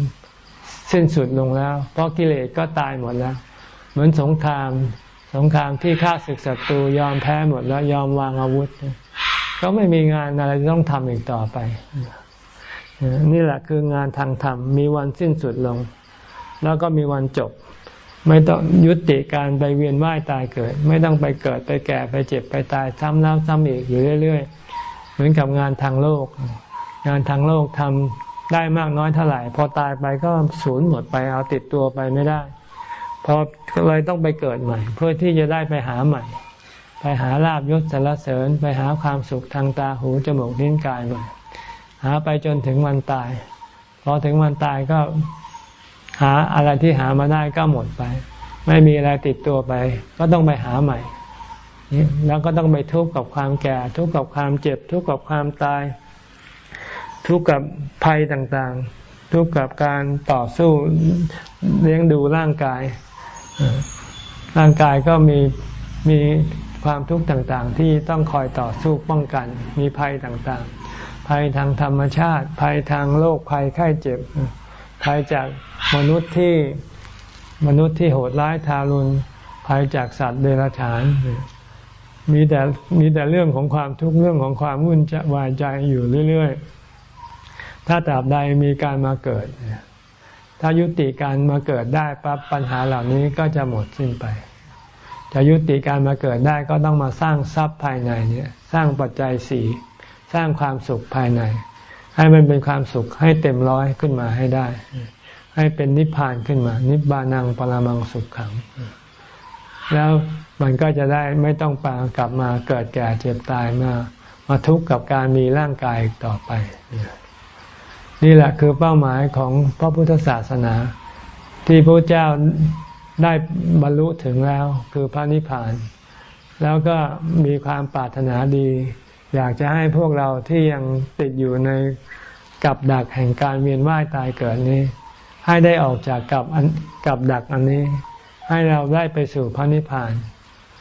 สิ้นสุดลงแล้ว เพราะกิเลสก็ตายหมดแล้ว เหมือนสงคราม สงครามที่ฆ่าศึกศัตรูยอมแพ้หมดแล้วยอมวางอาวุธ ก็ไม่มีงานอะไรต้องทำอีกต่อไป นี่แหละคืองานทางธรรม มีวันสิ้นสุดลง แล้วก็มีวันจบ ไม่ต้องยุติการไปเวียนว่ายตายเกิด ไม่ต้องไปเกิดไปแก่ไปเจ็บไปตายซ้ำแล้วซ้ำอีกอยู่เรื่อย ๆ เหมือนกับงานทางโลก งานทางโลกทำได้มากน้อยเท่าไหร่ พอตายไปก็สูญหมดไปเอาติดตัวไปไม่ได้ พอเลยต้องไปเกิดใหม่ เพื่อที่จะได้ไปหาใหม่ ไปหาลาบยศสารเสริญ ไปหาความสุขทางตาหูจมูกนิ้นกายใหม่หาไปจนถึงวันตาย พอถึงวันตายก็หาอะไรที่หามาได้ก็หมดไป ไม่มีอะไรติดตัวไป ก็ต้องไปหาใหม่แล้วก็ต้องไปทุกข์กับความแก่ ทุกข์กับความเจ็บ ทุกข์กับความตาย ทุกข์กับภัยต่างๆ ทุกข์กับการต่อสู้เลี้ยงดูร่างกาย ร่างกายก็มีมีความทุกข์ต่างๆ ที่ต้องคอยต่อสู้ป้องกัน มีภัยต่างๆ ภัยทางธรรมชาติ ภัยทางโรคภัยไข้เจ็บ ภัยจากมนุษย์ที่มนุษย์ที่โหดร้ายทารุณภัยจากสัตว์เดรัจฉาน มีแต่มีแต่เรื่องของความทุกข์เรื่องของความวุ่นวายใจอยู่เรื่อยๆ ถ้าตราบใดมีการมาเกิด ถ้ายุติการมาเกิดได้ปั๊บปัญหาเหล่านี้ก็จะหมดสิ้นไป จะยุติการมาเกิดได้ก็ต้องมาสร้างทรัพย์ภายในเนี่ยสร้างปัจจัยสี่สร้างความสุขภายใน ให้มันเป็นความสุขให้เต็มร้อยขึ้นมาให้ได้ ให้เป็นนิพพานขึ้นมา นิบานังปรมังสุขขัง แล้วมันก็จะได้ไม่ต้องปากลับมาเกิดแก่เจ็บตายมามาทุกข์กับการมีร่างกายต่อไป นี่แหละคือเป้าหมายของพระพุทธศาสนา ที่พระเจ้าได้บรรลุถึงแล้วคือพระนิพพาน แล้วก็มีความปรารถนาดี อยากจะให้พวกเราที่ยังติดอยู่ในกับดักแห่งการเวียนว่ายตายเกิดนี้ ให้ได้ออกจากกับกับดักอันนี้ ให้เราได้ไปสู่พระนิพพาน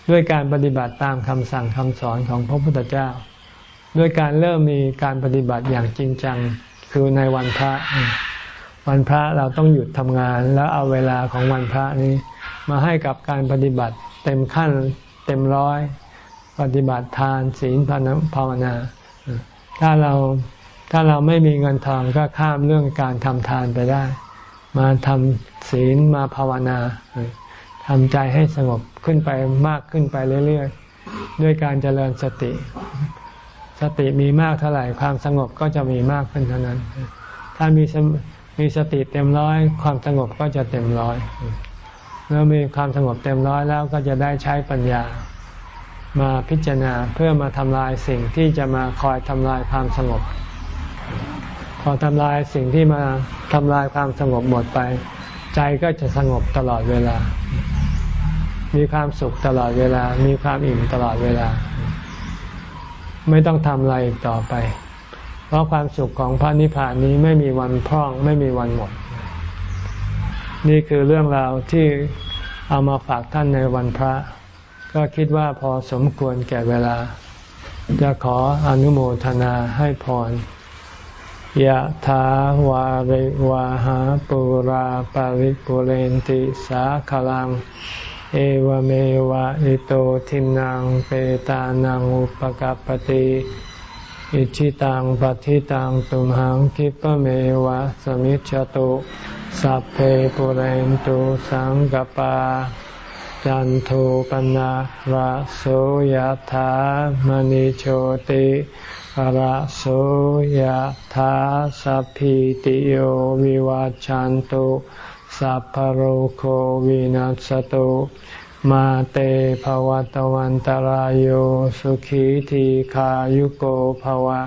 ด้วยการปฏิบัติตามคำสั่งคำสอนของพระพุทธเจ้า ด้วยการเริ่มมีการปฏิบัติอย่างจริงจัง คือในวันพระ วันพระเราต้องหยุดทำงาน แล้วเอาเวลาของวันพระนี้ มาให้กับการปฏิบัติเต็มขั้นเต็มร้อย ปฏิบัติทานศีลภาวนา ถ้าเราถ้าเราไม่มีเงินทองก็ข้ามเรื่องการทำทานไปได้ มาทำศีลมาภาวนาทำใจให้สงบขึ้นไปมากขึ้นไปเรื่อยๆ ด้วยการเจริญสติ สติมีมากเท่าไหร่ความสงบก็จะมีมากขึ้นเท่านั้น ถ้ามีมีสติเต็มร้อย ความสงบก็จะเต็มร้อยเมื่อมีความสงบเต็มร้อยแล้วก็จะได้ใช้ปัญญา มาพิจารณาเพื่อมาทำลายสิ่งที่จะมาคอยทำลายความสงบ พอทำลายสิ่งที่มาทำลายความสงบหมดไป ใจก็จะสงบตลอดเวลา มีความสุขตลอดเวลา มีความอิ่มตลอดเวลา ไม่ต้องทำอะไรต่อไป เพราะความสุขของพระนิพพานนี้ไม่มีวันพร่องไม่มีวันหมด นี่คือเรื่องราวที่เอามาฝากท่านในวันพระ ก็คิดว่าพอสมควรแก่เวลา จะขออนุโมทนาให้พรยะถาวาริวาหาปุราปาริปุเรนติสาขลัง เอวเมวะอิโตทินังเปตานังอุปกัปติอิชิตังปฏิตังตุมหังคิปเมวะสมิจฉตุสัพเพปุเรนตุสังกปา จันโทปนะระโสยธามณิโชติระโสยธาสัพพิติโยวิวัจจันตุ สัพพโรโควินัสตุมาเตภวัตวันตารโยสุขีทีขายุโกภวะ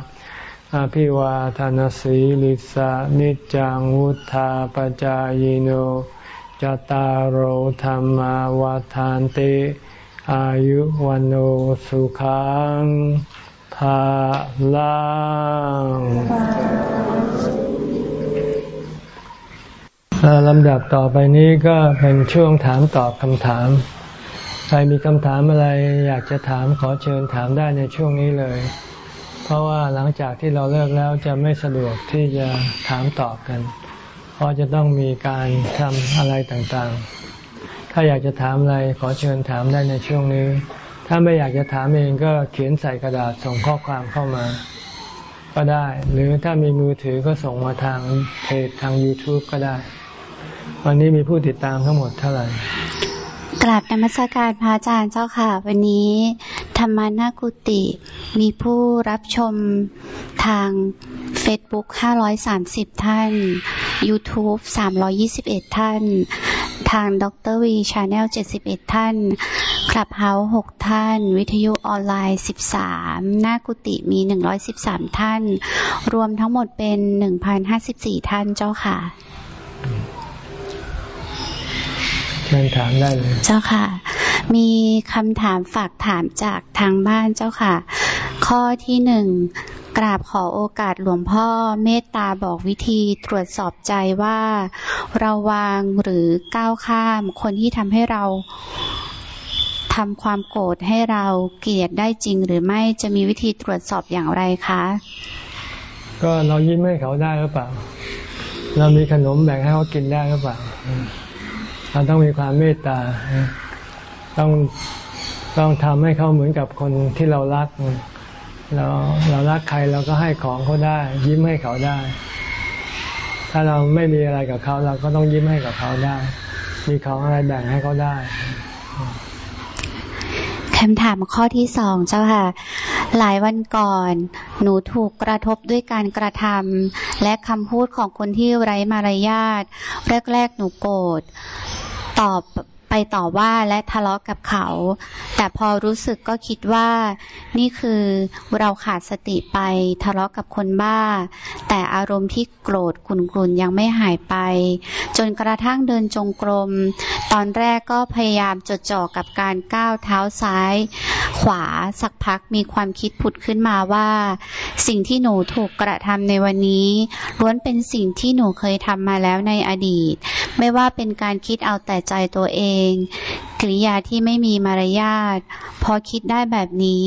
อภิวาทานสีลิสานิจังวุธาปจายโนจตารโหธรรมวาทานติ อายุวันโอสุขังภาลัง ลำดับต่อไปนี้ก็เป็นช่วงถามตอบคำถาม ใครมีคำถามอะไรอยากจะถามขอเชิญถามได้ในช่วงนี้เลย เพราะว่าหลังจากที่เราเลิกแล้วจะไม่สะดวกที่จะถามตอบกัน เพราะจะต้องมีการทำอะไรต่างๆ ถ้าอยากจะถามอะไรขอเชิญถามได้ในช่วงนี้ ถ้าไม่อยากจะถามเองก็เขียนใส่กระดาษส่งข้อความเข้ามา ก็ได้ หรือถ้ามีมือถือก็ส่งมาทางเพจทาง YouTube ก็ได้ วันนี้มีผู้ติดตามทั้งหมดเท่าไหร่กราบนมัสการพระอาจารย์เจ้าค่ะ วันนี้ธรรมานากุติมีผู้รับชมทาง Facebook 530 ท่าน YouTube 321 ท่าน ทาง Dr.V Channel 71 ท่าน Clubhouse 6ท่าน วิทยุออนไลน์ 13 หน้ากุฏิมี 113 ท่าน รวมทั้งหมดเป็น 1,054 ท่านเจ้าค่ะ ชิญถามได้เลย เจ้าค่ะ มีคำถามฝากถามจากทางบ้านเจ้าค่ะ ข้อที่หนึ่งกราบขอโอกาสหลวงพ่อเมตตาบอกวิธีตรวจสอบใจว่าเราวางหรือก้าวข้ามคนที่ทำให้เราทำความโกรธให้เราเกลียดได้จริงหรือไม่จะมีวิธีตรวจสอบอย่างไรคะ ก็เรายิ้มให้เขาได้หรือเปล่า เรามีขนมแบ่งให้เขากินได้หรือเปล่า เราต้องมีความเมตตา ต้องต้องทำให้เขาเหมือนกับคนที่เรารัก เราเรารักใครเราก็ให้ของเขาได้ ยิ้มให้เขาได้ ถ้าเราไม่มีอะไรกับเขา เราก็ต้องยิ้มให้กับเขาได้ มีของอะไรแบ่งให้เขาได้ คำถามข้อที่สองเจ้าค่ะ หลายวันก่อน หนูถูกกระทบด้วยการกระทำและคำพูดของคนที่ไร้มารยาทแรกๆหนูโกรธตอบ ไปต่อว่าและทะเลาะกับเขา แต่พอรู้สึกก็คิดว่า นี่คือเราขาดสติไปทะเลาะกับคนบ้า แต่อารมณ์ที่โกรธขุนกลุนยังไม่หายไป จนกระทั่งเดินจงกรม ตอนแรกก็พยายามจดจ่อกับการก้าวเท้าซ้าย ขวาสักพักมีความคิดผุดขึ้นมาว่า สิ่งที่หนูถูกกระทำในวันนี้ ล้วนเป็นสิ่งที่หนูเคยทำมาแล้วในอดีต ไม่ว่าเป็นการคิดเอาแต่ใจตัวเองกริยาที่ไม่มีมารยาท พอคิดได้แบบนี้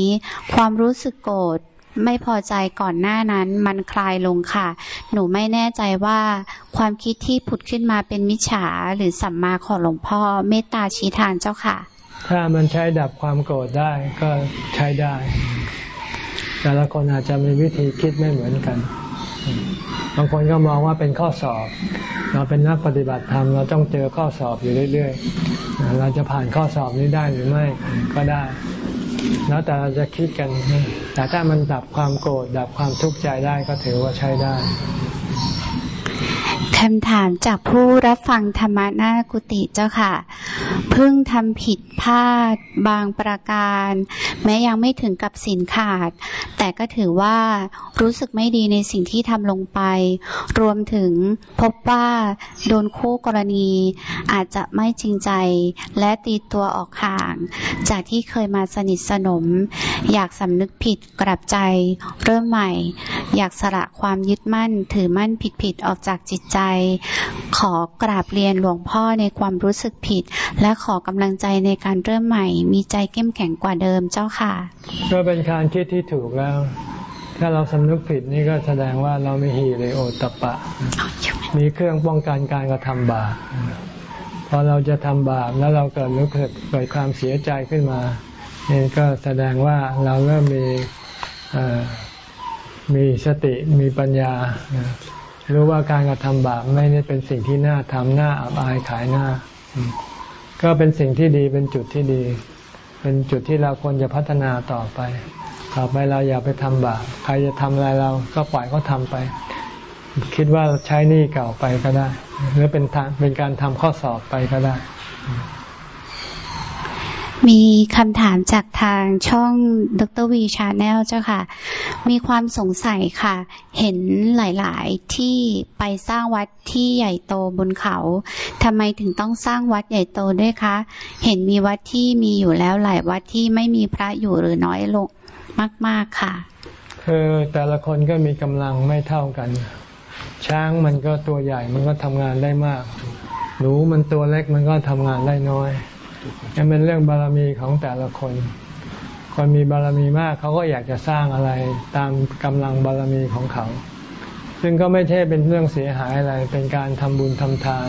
ความรู้สึกโกรธไม่พอใจก่อนหน้านั้นมันคลายลงค่ะ หนูไม่แน่ใจว่าความคิดที่ผุดขึ้นมาเป็นมิจฉาหรือสัมมาของหลวงพ่อเมตตาชี้ทางเจ้าค่ะ ถ้ามันใช้ดับความโกรธได้ก็ใช้ได้ แต่ละคนอาจจะมีวิธีคิดไม่เหมือนกัน บางคนก็มองว่าเป็นข้อสอบ เราเป็นนักปฏิบัติธรรมเราต้องเจอข้อสอบอยู่เรื่อยๆ เราจะผ่านข้อสอบนี้ได้หรือไม่ก็ได้ แล้วแต่เราจะคิดกัน แต่ถ้ามันดับความโกรธดับความทุกข์ใจได้ก็ถือว่าใช้ได้ คำถามจากผู้รับฟังธรรมะนากุฏิเจ้าค่ะ เพิ่งทำผิดพลาดบางประการ แม้ยังไม่ถึงกับสินขาด แต่ก็ถือว่ารู้สึกไม่ดีในสิ่งที่ทำลงไป รวมถึงพบว่าโดนคู่กรณี อาจจะไม่จริงใจ และตีตัวออกห่าง จากที่เคยมาสนิทสนม อยากสำนึกผิดกลับใจ เริ่มใหม่ อยากสละความยึดมั่นถือมั่นผิดๆออกจากจิตใจ ขอกราบเรียนหลวงพ่อในความรู้สึกผิด และขอกำลังใจในการเริ่มใหม่ มีใจเข้มแข็งกว่าเดิมเจ้าค่ะ ก็เป็นการคิดที่ถูกแล้ว ถ้าเราสำนึกผิดนี่ก็แสดงว่าเราไม่ฮีเลยโอตปะ มีเครื่องป้องกันการกระทำบาปพอเราจะทำบาปแล้วเราเกิดรู้เกิดเกิดความเสียใจขึ้นมานี่ก็แสดงว่าเราเริ่มมีมีสติมีปัญญา รู้ว่าการกระทำบาปไม่ได้เป็นสิ่งที่น่าทำน่าอับอายขายหน้า ก็เป็นสิ่งที่ดีเป็นจุดที่ดี เป็นจุดที่เราควรจะพัฒนาต่อไป ต่อไปเราอย่าไปทำบาปใครจะทำอะไรเราก็ปล่อยเขาทำไป คิดว่าใช้นี่เก่าไปก็ได้ หรือเป็นทางเป็นการทำข้อสอบไปก็ได้ มีคำถามจากทางช่องดรวีชาแนลเจ้าค่ะ มีความสงสัยค่ะ เห็นหลายๆที่ไปสร้างวัดที่ใหญ่โตบนเขาทำไมถึงต้องสร้างวัดใหญ่โตด้วยคะ เห็นมีวัดที่มีอยู่แล้วหลายวัดที่ไม่มีพระอยู่หรือน้อยลงมาก ๆค่ะ คือแต่ละคนก็มีกำลังไม่เท่ากัน ช้างมันก็ตัวใหญ่มันก็ทำงานได้มากหนูมันตัวเล็กมันก็ทำงานได้น้อย นี่เป็นเรื่องบารมีของแต่ละคน คนมีบารมีมากเขาก็อยากจะสร้างอะไรตามกำลังบารมีของเขา ซึ่งก็ไม่ใช่เป็นเรื่องเสียหายอะไร เป็นการทำบุญทำทาน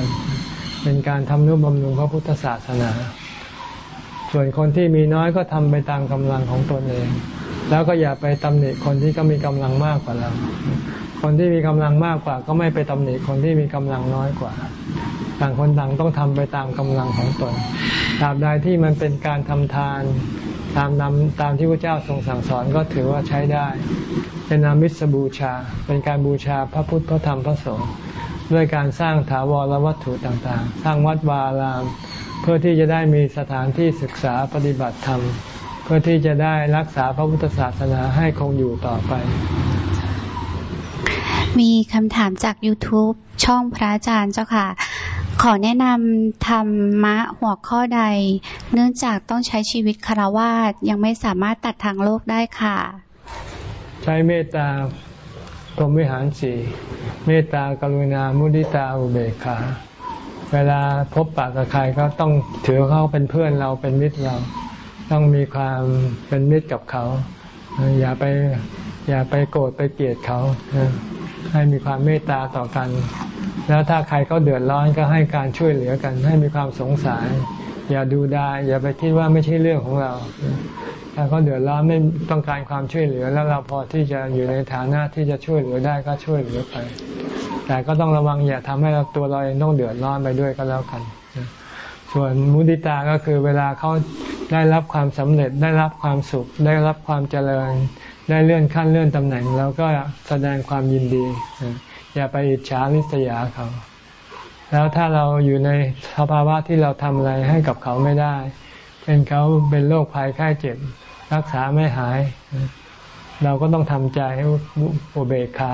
เป็นการทำนุบำรุงพระพุทธศาสนา ส่วนคนที่มีน้อยก็ทำไปตามกำลังของตนเอง แล้วก็อย่าไปตำหนิคนที่ก็มีกำลังมากกว่าเรา คนที่มีกำลังมากกว่า ก็ไม่ไปตำหนิคนที่มีกำลังน้อยกว่า ต่างคนต่างต้องทำไปตามกำลังของตนตราบใดที่มันเป็นการทำทานตามนำตามที่พระเจ้าทรงสั่งสอนก็ถือว่าใช้ได้เป็นนามิสบูชา เป็นการบูชาพระพุทธพระธรรมพระสงฆ์ด้วยการสร้างถาวรวัตถุต่างๆ สร้างวัดวาลาม พื่อที่จะได้มีสถานที่ศึกษาปฏิบัติธรรม เพื่อที่จะได้รักษาพระพุทธศาสนาให้คงอยู่ต่อไป มีคำถามจาก YouTube ช่องพระอาจารย์เจ้าค่ะ ขอแนะนำธรรมะหัวข้อใด เนื่องจากต้องใช้ชีวิตคารวาสยังไม่สามารถตัดทางโลกได้ค่ะ ใช้เมตตาพรหมวิหารสี่เมตตากรุณามุทิตาอุเบกขา เวลาพบปะกับใครก็ต้องถือเขาเป็นเพื่อนเราเป็นมิตรเรา ต้องมีความเป็นมิตรกับเขา อย่าไปอย่าไปโกรธไปเกลียดเขา ให้มีความเมตตาต่อกัน แล้วถ้าใครเขาเดือดร้อนก็ให้การช่วยเหลือกัน ให้มีความสงสาร อย่าดูดายอย่าไปคิดว่าไม่ใช่เรื่องของเรา ถ้าเขาเดือดร้อนไม่ต้องการความช่วยเหลือ แล้วเราพอที่จะอยู่ในฐานะที่จะช่วยเหลือได้ก็ช่วยเหลือไป แต่ก็ต้องระวังอย่าทำให้เราตัวเราเองต้องเดือดร้อนไปด้วยก็แล้วกัน ส่วนมุติตาก็คือเวลาเขาได้รับความสำเร็จได้รับความสุข ได้รับความเจริญ ได้เลื่อนขั้นเลื่อนตำแหน่งเราก็แสดงความยินดี อย่าไปอิจฉาริษยาเขา แล้วถ้าเราอยู่ในสภาวะที่เราทำอะไรให้กับเขาไม่ได้ เป็นเขาเป็นโรคภัยไข้เจ็บ รักษาไม่หาย เราก็ต้องทำใจให้อุเบกขา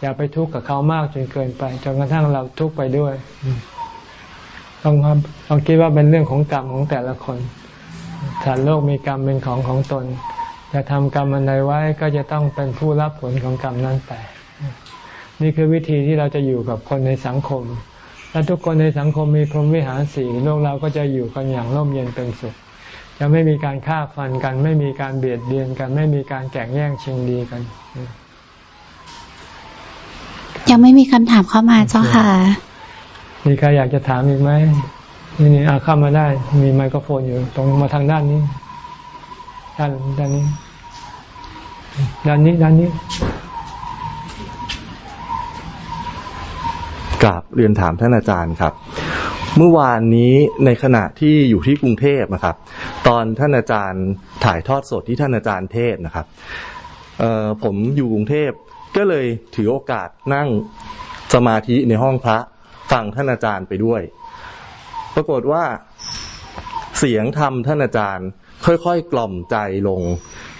อย่าไปทุกข์กับเขามากจนเกินไปจนกระทั่งเราทุกข์ไปด้วย ต้องต้องคิดว่าเป็นเรื่องของกรรมของแต่ละคนสัตว์โลกมีกรรมเป็นของของตนจะทำกรรมอะไรไว้ก็จะต้องเป็นผู้รับผลของกรรมนั้นไป นี่คือวิธีที่เราจะอยู่กับคนในสังคม และทุกคนในสังคมมีพรหมวิหารสี่โลกเราก็จะอยู่กันอย่างร่มเย็นเป็นสุข จะไม่มีการฆ่าฟันกัน ไม่มีการเบียดเบียนกัน ไม่มีการแข่งแย่งชิงดีกัน ยังไม่มีคำถามเข้ามาเจ้าค่ะ มีใครอยากจะถามอีกไหมนี่นี่เอาเข้ามาได้ มีไมโครโฟนอยู่ตรงมาทางด้านนี้ ด้านด้านนี้ ด้านนี้ด้านนี้กราบเรียนถามท่านอาจารย์ครับ เมื่อวานนี้ในขณะที่อยู่ที่กรุงเทพนะครับ ตอนท่านอาจารย์ถ่ายทอดสดที่ท่านอาจารย์เทศนะครับผมอยู่กรุงเทพก็เลยถือโอกาสนั่งสมาธิในห้องพระฟังท่านอาจารย์ไปด้วย ปรากฏว่าเสียงธรรมท่านอาจารย์ ค่อยๆกล่อมใจลง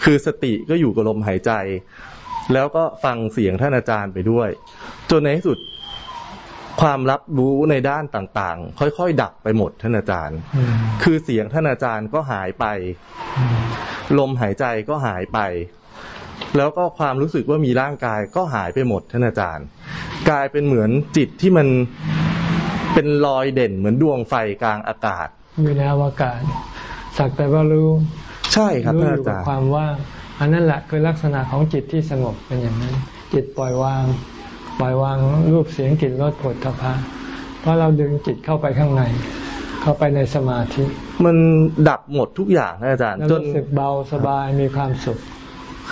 คือสติก็อยู่กับลมหายใจ แล้วก็ฟังเสียงท่านอาจารย์ไปด้วย จนในที่สุด ความรับรู้ในด้านต่างๆ ค่อยๆ ดับไปหมดท่านอาจารย์อืมคือเสียงท่านอาจารย์ก็หายไปอืมลมหายใจก็หายไป แล้วก็ความรู้สึกว่ามีร่างกายก็หายไปหมดท่านอาจารย์ กลายเป็นเหมือนจิตที่มันเป็นรอยเด่นเหมือนดวงไฟกลางอากาศอยู่ในอวกาศสักแต่ว่ารู้ใช่ครับรู้ท่านอยู่อากัจาบรย์ความว่างอันนั้นแหละคือลักษณะของจิตที่สงบเป็นอย่างนั้น จิตปล่อยวาง ปล่อยวางรูปเสียงกลิ่นรสผลทพะเพราะเราดึงจิตเข้าไปข้างใน เข้าไปในสมาธิ มันดับหมดทุกอย่างท่านอาจารย์แล้วจนรู้สึกเบาสบายมีความสุข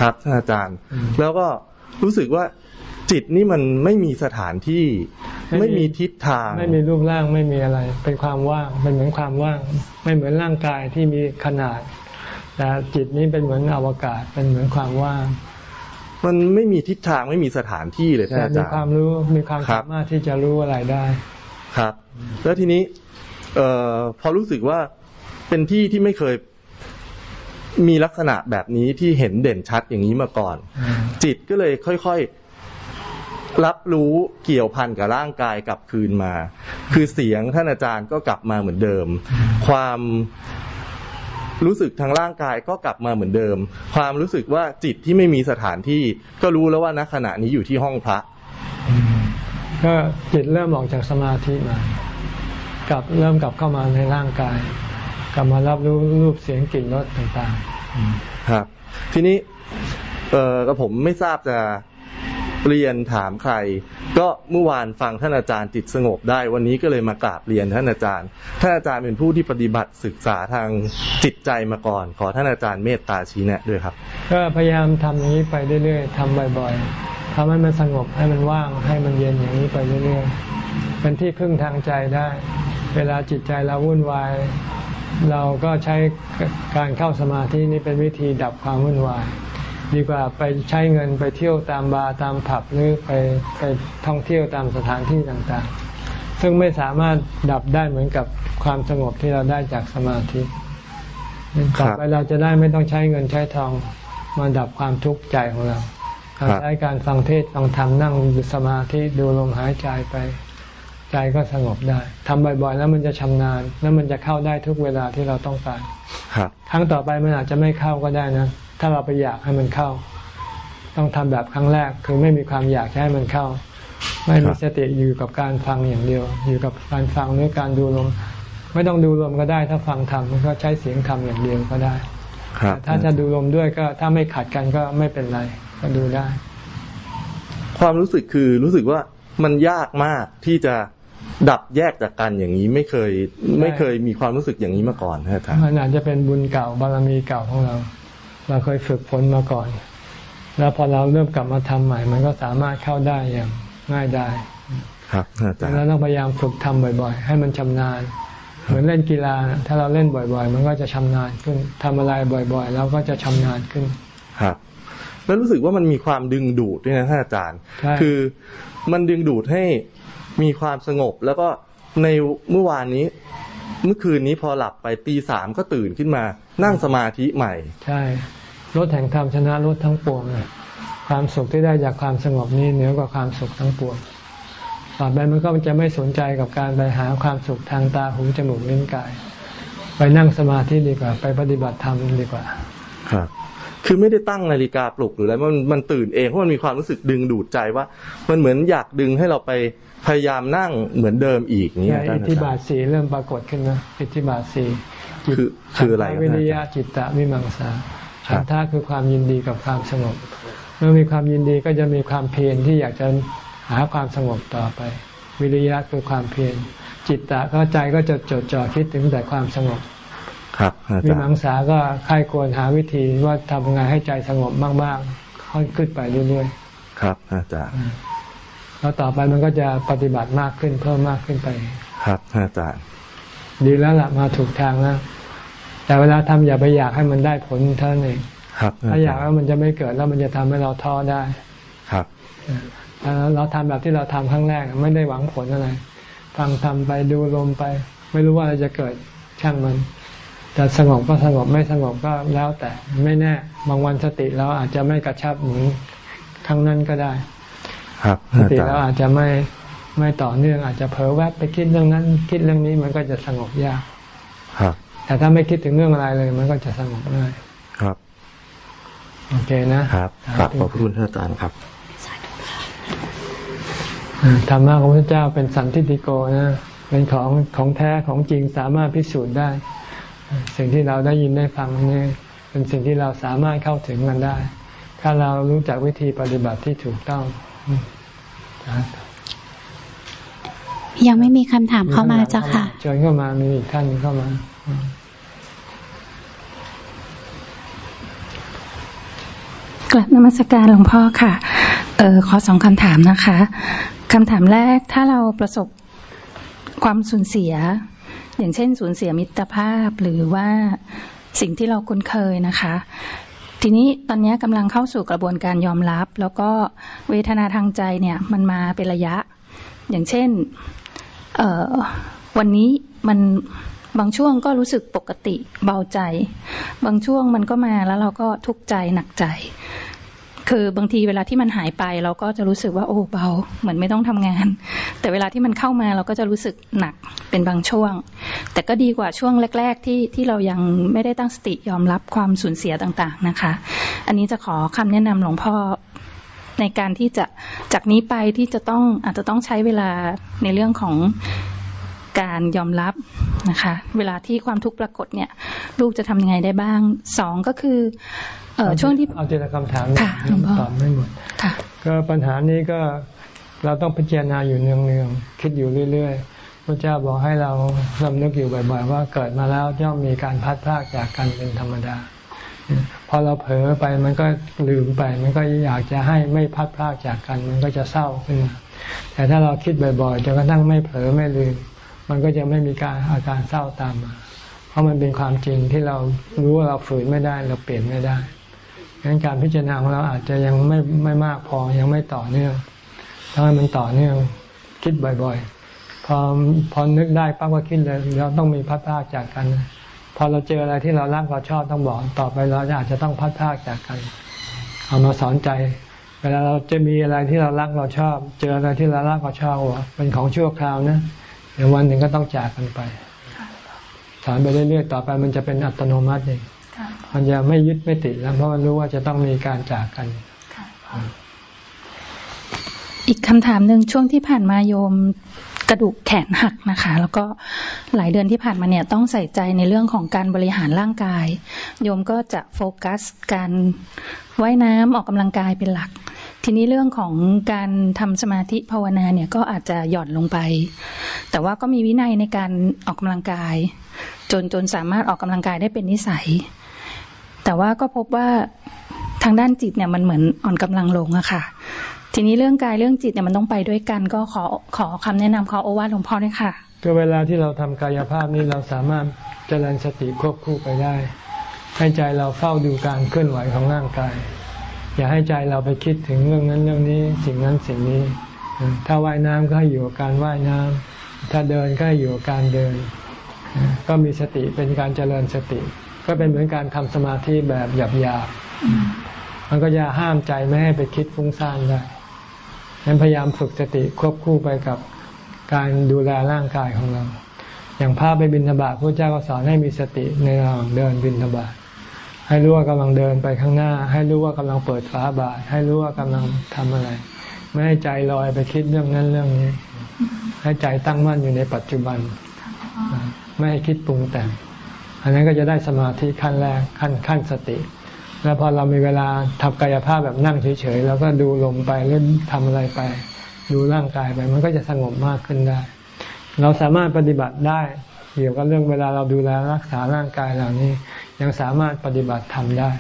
ครับท่านอาจารย์อืมแล้วก็รู้สึกว่าจิตนี่มันไม่มีสถานที่ไม่มีไม่มีทิศทาง ไม่มีรูปร่างไม่มีอะไร เป็นความว่างเป็นเหมือนความว่าง ไม่เหมือนร่างกายที่มีขนาดแต่จิตนี้เป็นเหมือนอวกาศเป็นเหมือนความว่าง มันไม่มีทิศทางไม่มีสถานที่เลยท่านแต่อามีจารย์ความรู้มีความครับสามารถที่จะรู้อะไรได้ ครับ แล้วทีนี้ เอ่อพอรู้สึกว่าเป็นที่ที่ไม่เคยมีลักษณะแบบนี้ที่เห็นเด่นชัดอย่างนี้มาก่อน จิตก็เลยค่อยๆ รับรู้เกี่ยวพันกับร่างกายกลับคืนมา คือเสียงท่านอาจารย์ก็กลับมาเหมือนเดิม ความ รู้สึกทางร่างกายก็กลับมาเหมือนเดิม ความรู้สึกว่าจิตที่ไม่มีสถานที่ ก็รู้แล้วว่าณขณะนี้อยู่ที่ห้องพระก็จิตเริ่มออกจากสมาธิมากลับเริ่มกลับเข้ามาในร่างกาย กลับมารับรู้รูปเสียงกลิ่นรสต่างครับ ทีนี้เออกับผมไม่ทราบจะ เรียนถามใคร ก็เมื่อวานฟังท่านอาจารย์จิตสงบได้ วันนี้ก็เลยมากราบเรียนท่านอาจารย์ ท่านอาจารย์เป็นผู้ที่ปฏิบัติศึกษาทางจิตใจมาก่อน ขอท่านอาจารย์เมตตาชี้แนะด้วยครับ ก็พยายามทำอย่างนี้ไปเรื่อยๆทำบ่อยๆทำให้มันสงบให้มันว่างให้มันเย็นอย่างนี้ไปเรื่อยๆเป็นที่พึ่งทางใจได้ เวลาจิตใจเราวุ่นวายเราก็ใช้การเข้าสมาธินี่เป็นวิธีดับความวุ่นวาย ดีกว่าไปใช้เงินไปเที่ยวตามบาร์ตามผับหรือไปไปท่องเที่ยวตามสถานที่ต่างๆ ซึ่งไม่สามารถดับได้เหมือนกับความสงบที่เราได้จากสมาธิครัต่อบไปเราจะได้ไม่ต้องใช้เงินใช้ทองมาดับความทุกข์ใจของเราเราใช้การฟังเทศน์ฟังธรรมนั่งสมาธิดูลมหายใจไป ใจก็สงบได้ทำบ่อยๆ แล้วมันจะชำนาญ แล้วมันจะเข้าได้ทุกเวลาที่เราต้องการครับครั้งต่อไปมันอาจจะไม่เข้าก็ได้นะ ถ้าเราไปอยากให้มันเข้า ต้องทำแบบครั้งแรกคือไม่มีความอยากจะให้มันเข้า ไม่มีสติอยู่กับการฟังอย่างเดียว อยู่กับการฟังหรือการดูลมไม่ต้องดูลมก็ได้ ถ้าฟังธรรมมันก็ใช้เสียงธรรมอย่างเดียวก็ได้ครับแต่ถ้าจะดูลมด้วยก็ถ้าไม่ขัดกันก็ไม่เป็นไร ก็ดูได้ ความรู้สึกคือรู้สึกว่ามันยากมากที่จะดับแยกจากกันอย่างนี้ไม่เคย ไม่เคยมีความรู้สึกอย่างนี้มาก่อนนะท่านมันอาจจะเป็นบุญเก่าบารมีเก่าของเรา เราเคยฝึกฝนมาก่อน แล้วพอเราเริ่มกลับมาทำใหม่ มันก็สามารถเข้าได้อย่างง่ายได้ครับอาจารแล้วย์ต้องพยายามฝึกทำบ่อย ๆ ให้มันชำนาญ เหมือนเล่นกีฬานะถ้าเราเล่นบ่อย ๆ มันก็จะชำนาญขึ้นทำอะไรบ่อยๆแล้วก็จะชำนาญขึ้น ครับ แล้วรู้สึกว่ามันมีความดึงดูดด้วยนะท่านอาจารย์ใช่คือมันดึงดูดให้มีความสงบแล้วก็ในเมื่อวานนี้ เมื่อคืนนี้พอหลับไปตีสามก็ตื่นขึ้นมา นั่งสมาธิใหม่ ใช่รถแห่งธรรมชนะรถทั้งปวงเลยความสุขที่ได้จากความสงบนี้เหนือกว่าความสุขทั้งปวงต่อไปมันก็จะไม่สนใจกับการไปหาความสุขทางตาหูจมูกลิ้นกาย ไปนั่งสมาธิดีกว่า ไปปฏิบัติธรรมดีกว่า ครับ คือไม่ได้ตั้งนาฬิกาปลุกหรืออะไรมันมันตื่นเองเพราะมันมีความรู้สึกดึงดูดใจว่า มันเหมือนอยากดึงให้เราไป พยายามนั่งเหมือนเดิมอีกเนี่ยในท่าอินทอาธิจาบารทย์สีเริ่มปรากฏขึ้นนะอิทธิบาทสีจิตคือคืออะไรครับวิริยะจิตตะวิมังสาครัฉับนทะคือความยินดีกับความสงบ เมื่อมีความยินดีก็จะมีความเพียรที่อยากจะหาความสงบต่อไป วิริยะคือความเพียรจิตตะก็ใจก็จะจดจ่อคิดถึงแต่ความสงบครับอาวิจารมังย์สาก็ใครควรหาวิธีว่าทำยังไงให้ใจสงบมากๆค่อยขึ้นไปเรื่อยครับอาจารย์ๆ แล้วต่อไปมันก็จะปฏิบัติมากขึ้นเพิ่มมากขึ้นไป ครับอาจารย์ดีแล้วล่ะมาถูกทางแล้วแต่เวลาทำอย่าไปอยากให้มันได้ผลเท่านั้นเองครับถ้าอยากแล้วมันจะไม่เกิดแล้วมันจะทำให้เราท้อได้ ครับพเราทำแบบที่เราทำครั้งแรกไม่ได้หวังผลอะไรฟังทำไปดูลมไป ไม่รู้ว่าอะไรจะเกิดช่างมันจะสงบก็สงบไม่สงบก็แล้วแต่ไม่แน่ บางวันสติเราอาจจะไม่กระชับเหมือนครั้งนั้นก็ได้ ครับสติเราอาจจะไม่ไม่ต่อเนื่องอาจจะเผลอแวบไปคิดเรื่องนั้น คิดเรื่องนี้มันก็จะสงบยากครับ แต่ถ้าไม่คิดถึงเรื่องอะไรเลย มันก็จะสงบง่ายครับโอเคนะครับขอบพระคุณท่านอาจารย์ครับธรรมะของพระเจ้าเป็นสันติโกนะเป็นของของแท้ของจริงสามารถพิสูจน์ได้ สิ่งที่เราได้ยินได้ฟังนี่เป็นสิ่งที่เราสามารถเข้าถึงมันได้ ถ้าเรารู้จักวิธีปฏิบัติที่ถูกต้อง ยังไม่มีคำถามเข้ามาเจ้าค่ะเชิญเข้ามามีอีกท่านเข้ามากลับนมัสการหลวงพ่อค่ะ เออขอสองคำถามนะคะ คำถามแรกถ้าเราประสบความสูญเสีย อย่างเช่นสูญเสียมิตรภาพหรือว่าสิ่งที่เราคุ้นเคยนะคะ ทีนี้ตอนนี้กำลังเข้าสู่กระบวนการยอมรับ แล้วก็เวทนาทางใจเนี่ยมันมาเป็นระยะ อย่างเช่นเออวันนี้มันบางช่วงก็รู้สึกปกติเบาใจ บางช่วงมันก็มาแล้วเราก็ทุกข์ใจหนักใจ คือบางทีเวลาที่มันหายไปเราก็จะรู้สึกว่าโอ้เบา เหมือนไม่ต้องทำงาน แต่เวลาที่มันเข้ามาเราก็จะรู้สึกหนักเป็นบางช่วง แต่ก็ดีกว่าช่วงแรก ๆ ที่ที่เรายังไม่ได้ตั้งสติยอมรับความสูญเสียต่างๆนะคะ อันนี้จะขอคำแนะนำหลวงพ่อในการที่จะจากนี้ไปที่จะต้องอาจจะต้องใช้เวลาในเรื่องของ การยอมรับนะคะ เวลาที่ความทุกข์ปรากฏเนี่ย ลูกจะทำยังไงได้บ้างสองก็คือเออช่วงที่เอาเจรคำถามตอบไม่หมดก็ปัญหานี้ก็เราต้องพิจารณาอยู่เนืองๆคิดอยู่เรื่อยๆพระเจ้าบอกให้เราลำนึกอยู่บ่อย ๆ ว่าเกิดมาแล้วย่อมมีการพัดพลากจากกันเป็นธรรมดาพอเราเผลอไปมันก็ลืมไป มันก็อยากจะให้ไม่พัดพลากจากกัน มันก็จะเศร้าขึ้นมาแต่ถ้าเราคิดบ่อยๆจนกระทั่งไม่เผลอไม่ลืม มันก็จะไม่มีการอาการเศร้าตามมา เพราะมันเป็นความจริงที่เรารู้ว่าเราฝืนไม่ได้เราเปลี่ยนไม่ได้ดังนั้นการพิจารณาของเราอาจจะยังไม่ไม่มากพอยังไม่ต่อเนื่องถ้ามันต่อเนื่องคิดบ่อยๆ พอพอนึกได้ปั๊บก็คิดเลยเราต้องมีพัดพากจากกัน พอเราเจออะไรที่เรารักเราชอบต้องบอกต่อไปเราอาจจะต้องพัดพากจากกัน เอามาสอนใจเวลาเราจะมีอะไรที่เรารักเราชอบ เจออะไรที่เรารักเราชอบเป็นของชั่วคราวนะ เดี๋ยววันหนึ่งก็ต้องจากกันไปสอนไปเรื่อยๆต่อไปมันจะเป็นอัตโนมัติเองมันจะไม่ยึดไม่ติดแล้วเพราะมันรู้ว่าจะต้องมีการจากกันอีกคำถามหนึ่งช่วงที่ผ่านมาโยมกระดูกแขนหักนะคะ แล้วก็หลายเดือนที่ผ่านมาเนี่ยต้องใส่ใจในเรื่องของการบริหารร่างกาย โยมก็จะโฟกัสการว่ายน้ำออกกำลังกายเป็นหลัก ทีนี้เรื่องของการทำสมาธิภาวนาเนี่ยก็อาจจะหย่อนลงไป แต่ว่าก็มีวินัยในการออกกำลังกาย จนจนสามารถออกกำลังกายได้เป็นนิสัย แต่ว่าก็พบว่าทางด้านจิตเนี่ยมันเหมือนอ่อนกำลังลงอะค่ะ ทีนี้เรื่องกายเรื่องจิตเนี่ยมันต้องไปด้วยกัน ก็ขอขอคำแนะนำขอโอวาทหลวงพ่อด้วยค่ะก็เวลาที่เราทำกายภาพนี้เราสามารถเจริญสติควบคู่ไปได้ ให้ใจเราเฝ้าดูการเคลื่อนไหวของร่างกาย อย่าให้ใจเราไปคิดถึงเรื่องนั้นเรื่องนี้สิ่งนั้นสิ่งนี้ ถ้าว่ายน้ำก็ให้อยู่กับการว่ายน้ำถ้าเดินก็ให้อยู่กับการเดิน ก็มีสติเป็นการเจริญสติ ก็เป็นเหมือนการทำสมาธิแบบหยาบๆมันก็จะห้ามใจไม่ให้ไปคิดฟุ้งซ่านได้นั้นพยายามฝึกสติควบคู่ไปกับการดูแลร่างกายของเรา อย่างพาไปบินทบาทพระเจ้าก็สอนให้มีสติในระหว่างเดินบินทบาท ให้รู้ว่ากำลังเดินไปข้างหน้า ให้รู้ว่ากำลังเปิดฝาบาท ให้รู้ว่ากำลังทำอะไร ไม่ให้ใจลอยไปคิดเรื่องนั้นเรื่องนี้ ให้ใจตั้งมั่นอยู่ในปัจจุบัน ไม่ให้คิดปรุงแต่ง อันนั้นก็จะได้สมาธิขั้นแรกขั้นขั้นสติ แล้วพอเรามีเวลาทำกายภาพแบบนั่งเฉยๆแล้วก็ดูลมไปเล่นทำอะไรไป ดูร่างกายไป มันก็จะสงบมากขึ้นได้ เราสามารถปฏิบัติได้เกี่ยวกับเรื่องเวลาเราดูแลรักษาร่างกายเหล่านี้ ยังสามารถปฏิบัติทำได้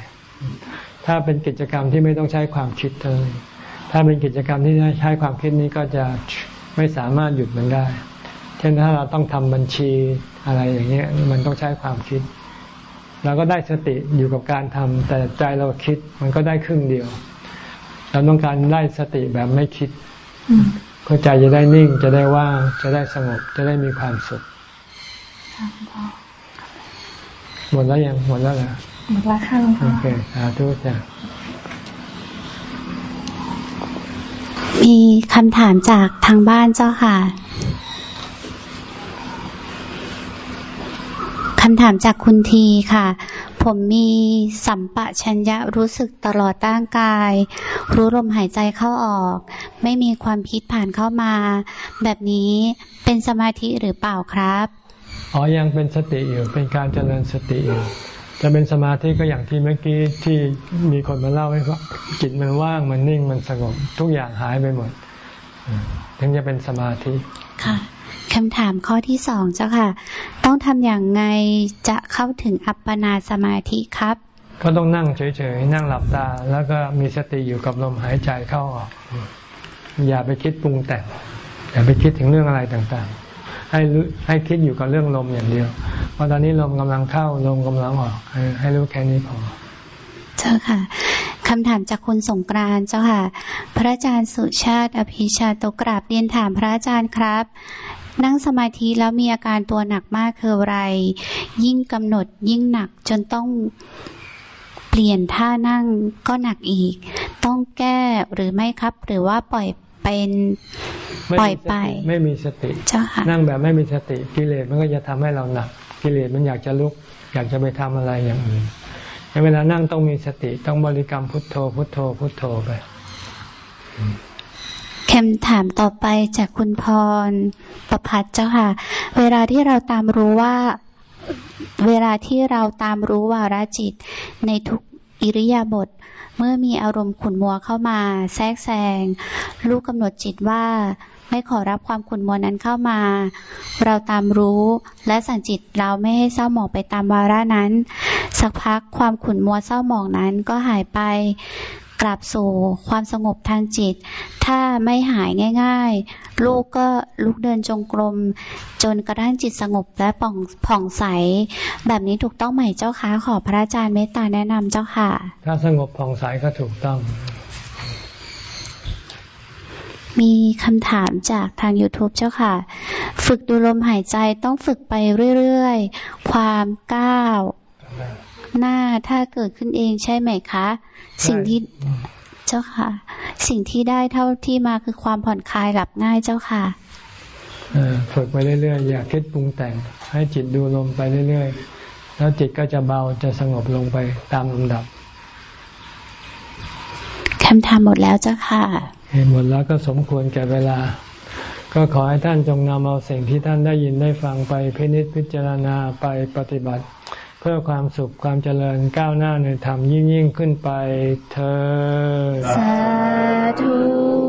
ถ้าเป็นกิจกรรมที่ไม่ต้องใช้ความคิดเลยถ้าเป็นกิจกรรมที่ใช้ความคิดนี้ก็จะไม่สามารถหยุดมันได้ เช่นถ้าเราต้องทำบัญชีอะไรอย่างเงี้ยมันต้องใช้ความคิดเราก็ได้สติอยู่กับการทำแต่ใจเราคิดมันก็ได้ครึ่งเดียว เราต้องการได้สติแบบไม่คิดเพื่อใจจะได้นิ่งจะได้ว่างจะได้สงบจะได้มีความสุข หมดแล้วยังหมดแล้วเหรอหมดแล้วค่ะหลวงพ่โออเคสาธุจ้ะมีคำถามจากทางบ้านเจ้าค่ะคำถามจากคุณทีค่ะ ผมมีสัมปะชัญญะรู้สึกตลอดร่างกาย รู้ลมหายใจเข้าออก ไม่มีความคิดผ่านเข้ามา แบบนี้เป็นสมาธิหรือเปล่าครับ อ๋อยังเป็นสติอยู่ เป็นการเจริญสติอยู่ จะเป็นสมาธิก็อย่างที่เมื่อกี้ที่มีคนมาเล่าให้ฟังจิตมันว่างมันนิ่งมันสงบทุกอย่างหายไปหมดอืมถึงจะเป็นสมาธิค่ะคำถามข้อที่สองเจ้าค่ะ ต้องทำอย่างไงจะเข้าถึงอัปปนาสมาธิครับ ก็ต้องนั่งเฉยๆ นั่งหลับตา แล้วก็มีสติอยู่กับลมหายใจเข้าออก อย่าไปคิดปรุงแต่ง อย่าไปคิดถึงเรื่องอะไรต่างๆ ให้รู้ให้คิดอยู่กับเรื่องลมอย่างเดียวเพราะตอนนี้ลมกำลังเข้าลมกำลังออกให้ให้รู้แค่นี้พอเจ้าค่ะคำถามจากคุณสงกรานเจ้าค่ะ พระอาจารย์สุชาติ อภิชาตกราบเรียนถามพระอาจารย์ครับ นั่งสมาธิแล้วมีอาการตัวหนักมากคืออะไร ยิ่งกำหนดยิ่งหนักจนต้องเปลี่ยนท่านั่งก็หนักอีก ต้องแก้หรือไม่ครับ หรือว่าปล่อย เป็นไม่ปล่อยมีสไปติไม่มีสติเจ้าค่ะนั่งแบบไม่มีสติกิเลสมันก็จะทำให้เราหนักกิเลสมันอยากจะลุก อยากจะไปทำอะไรอย่างอื่นในเวลานั่งต้องมีสติต้องบริกรรมพุทโธ พุทโธ พุทโธไปคำถามต่อไปจากคุณพรประพัฒน์เจ้าค่ะ เวลาที่เราตามรู้ว่า เวลาที่เราตามรู้วาระจิตในทุกอิริยาบถ เมื่อมีอารมณ์ขุ่นมัวเข้ามา แทรกแซงลูกกำหนดจิตว่าไม่ขอรับความขุ่นมัวนั้นเข้ามา เราตามรู้และสั่งจิตเราไม่ให้เศร้าหมองไปตามวาระนั้น สักพักความขุ่นมัวเศร้าหมองนั้นก็หายไป กลับสู่ความสงบทางจิต ถ้าไม่หายง่าย ๆ ลูกก็ลุกเดินจงกรม จนกระทั่งจิตสงบและป่องผ่องใส แบบนี้ถูกต้องไหมเจ้าคะขอพระอาจารย์เมตตาแนะนำเจ้าค่ะ ถ้าสงบผ่องใสก็ถูกต้อง มีคำถามจากทาง YouTube เจ้าค่ะ ฝึกดูลมหายใจต้องฝึกไปเรื่อย ๆ ความก้าว หน้าถ้าเกิดขึ้นเองใช่ไหมคะ สิ่งที่เจ้าค่ะ สิ่งที่ได้เท่าที่มาคือความผ่อนคลายหลับง่ายเจ้าค่ะเออฝึกไปเรื่อยๆ อย่าคิดปรุงแต่ง ให้จิตดูลมไปเรื่อยๆ แล้วจิตก็จะเบาจะสงบลงไปตามลำดับคำถามหมดแล้วเจ้าค่ะเห็นหมดแล้วก็สมควรแก่เวลา ก็ขอให้ท่านจงนำเอาสิ่งที่ท่านได้ยินได้ฟังไปพินิจพิจารณาไปปฏิบัติเพื่อความสุขความเจริญก้าวหน้าในธรรมยิ่งยิ่งขึ้นไปเธอสาธุ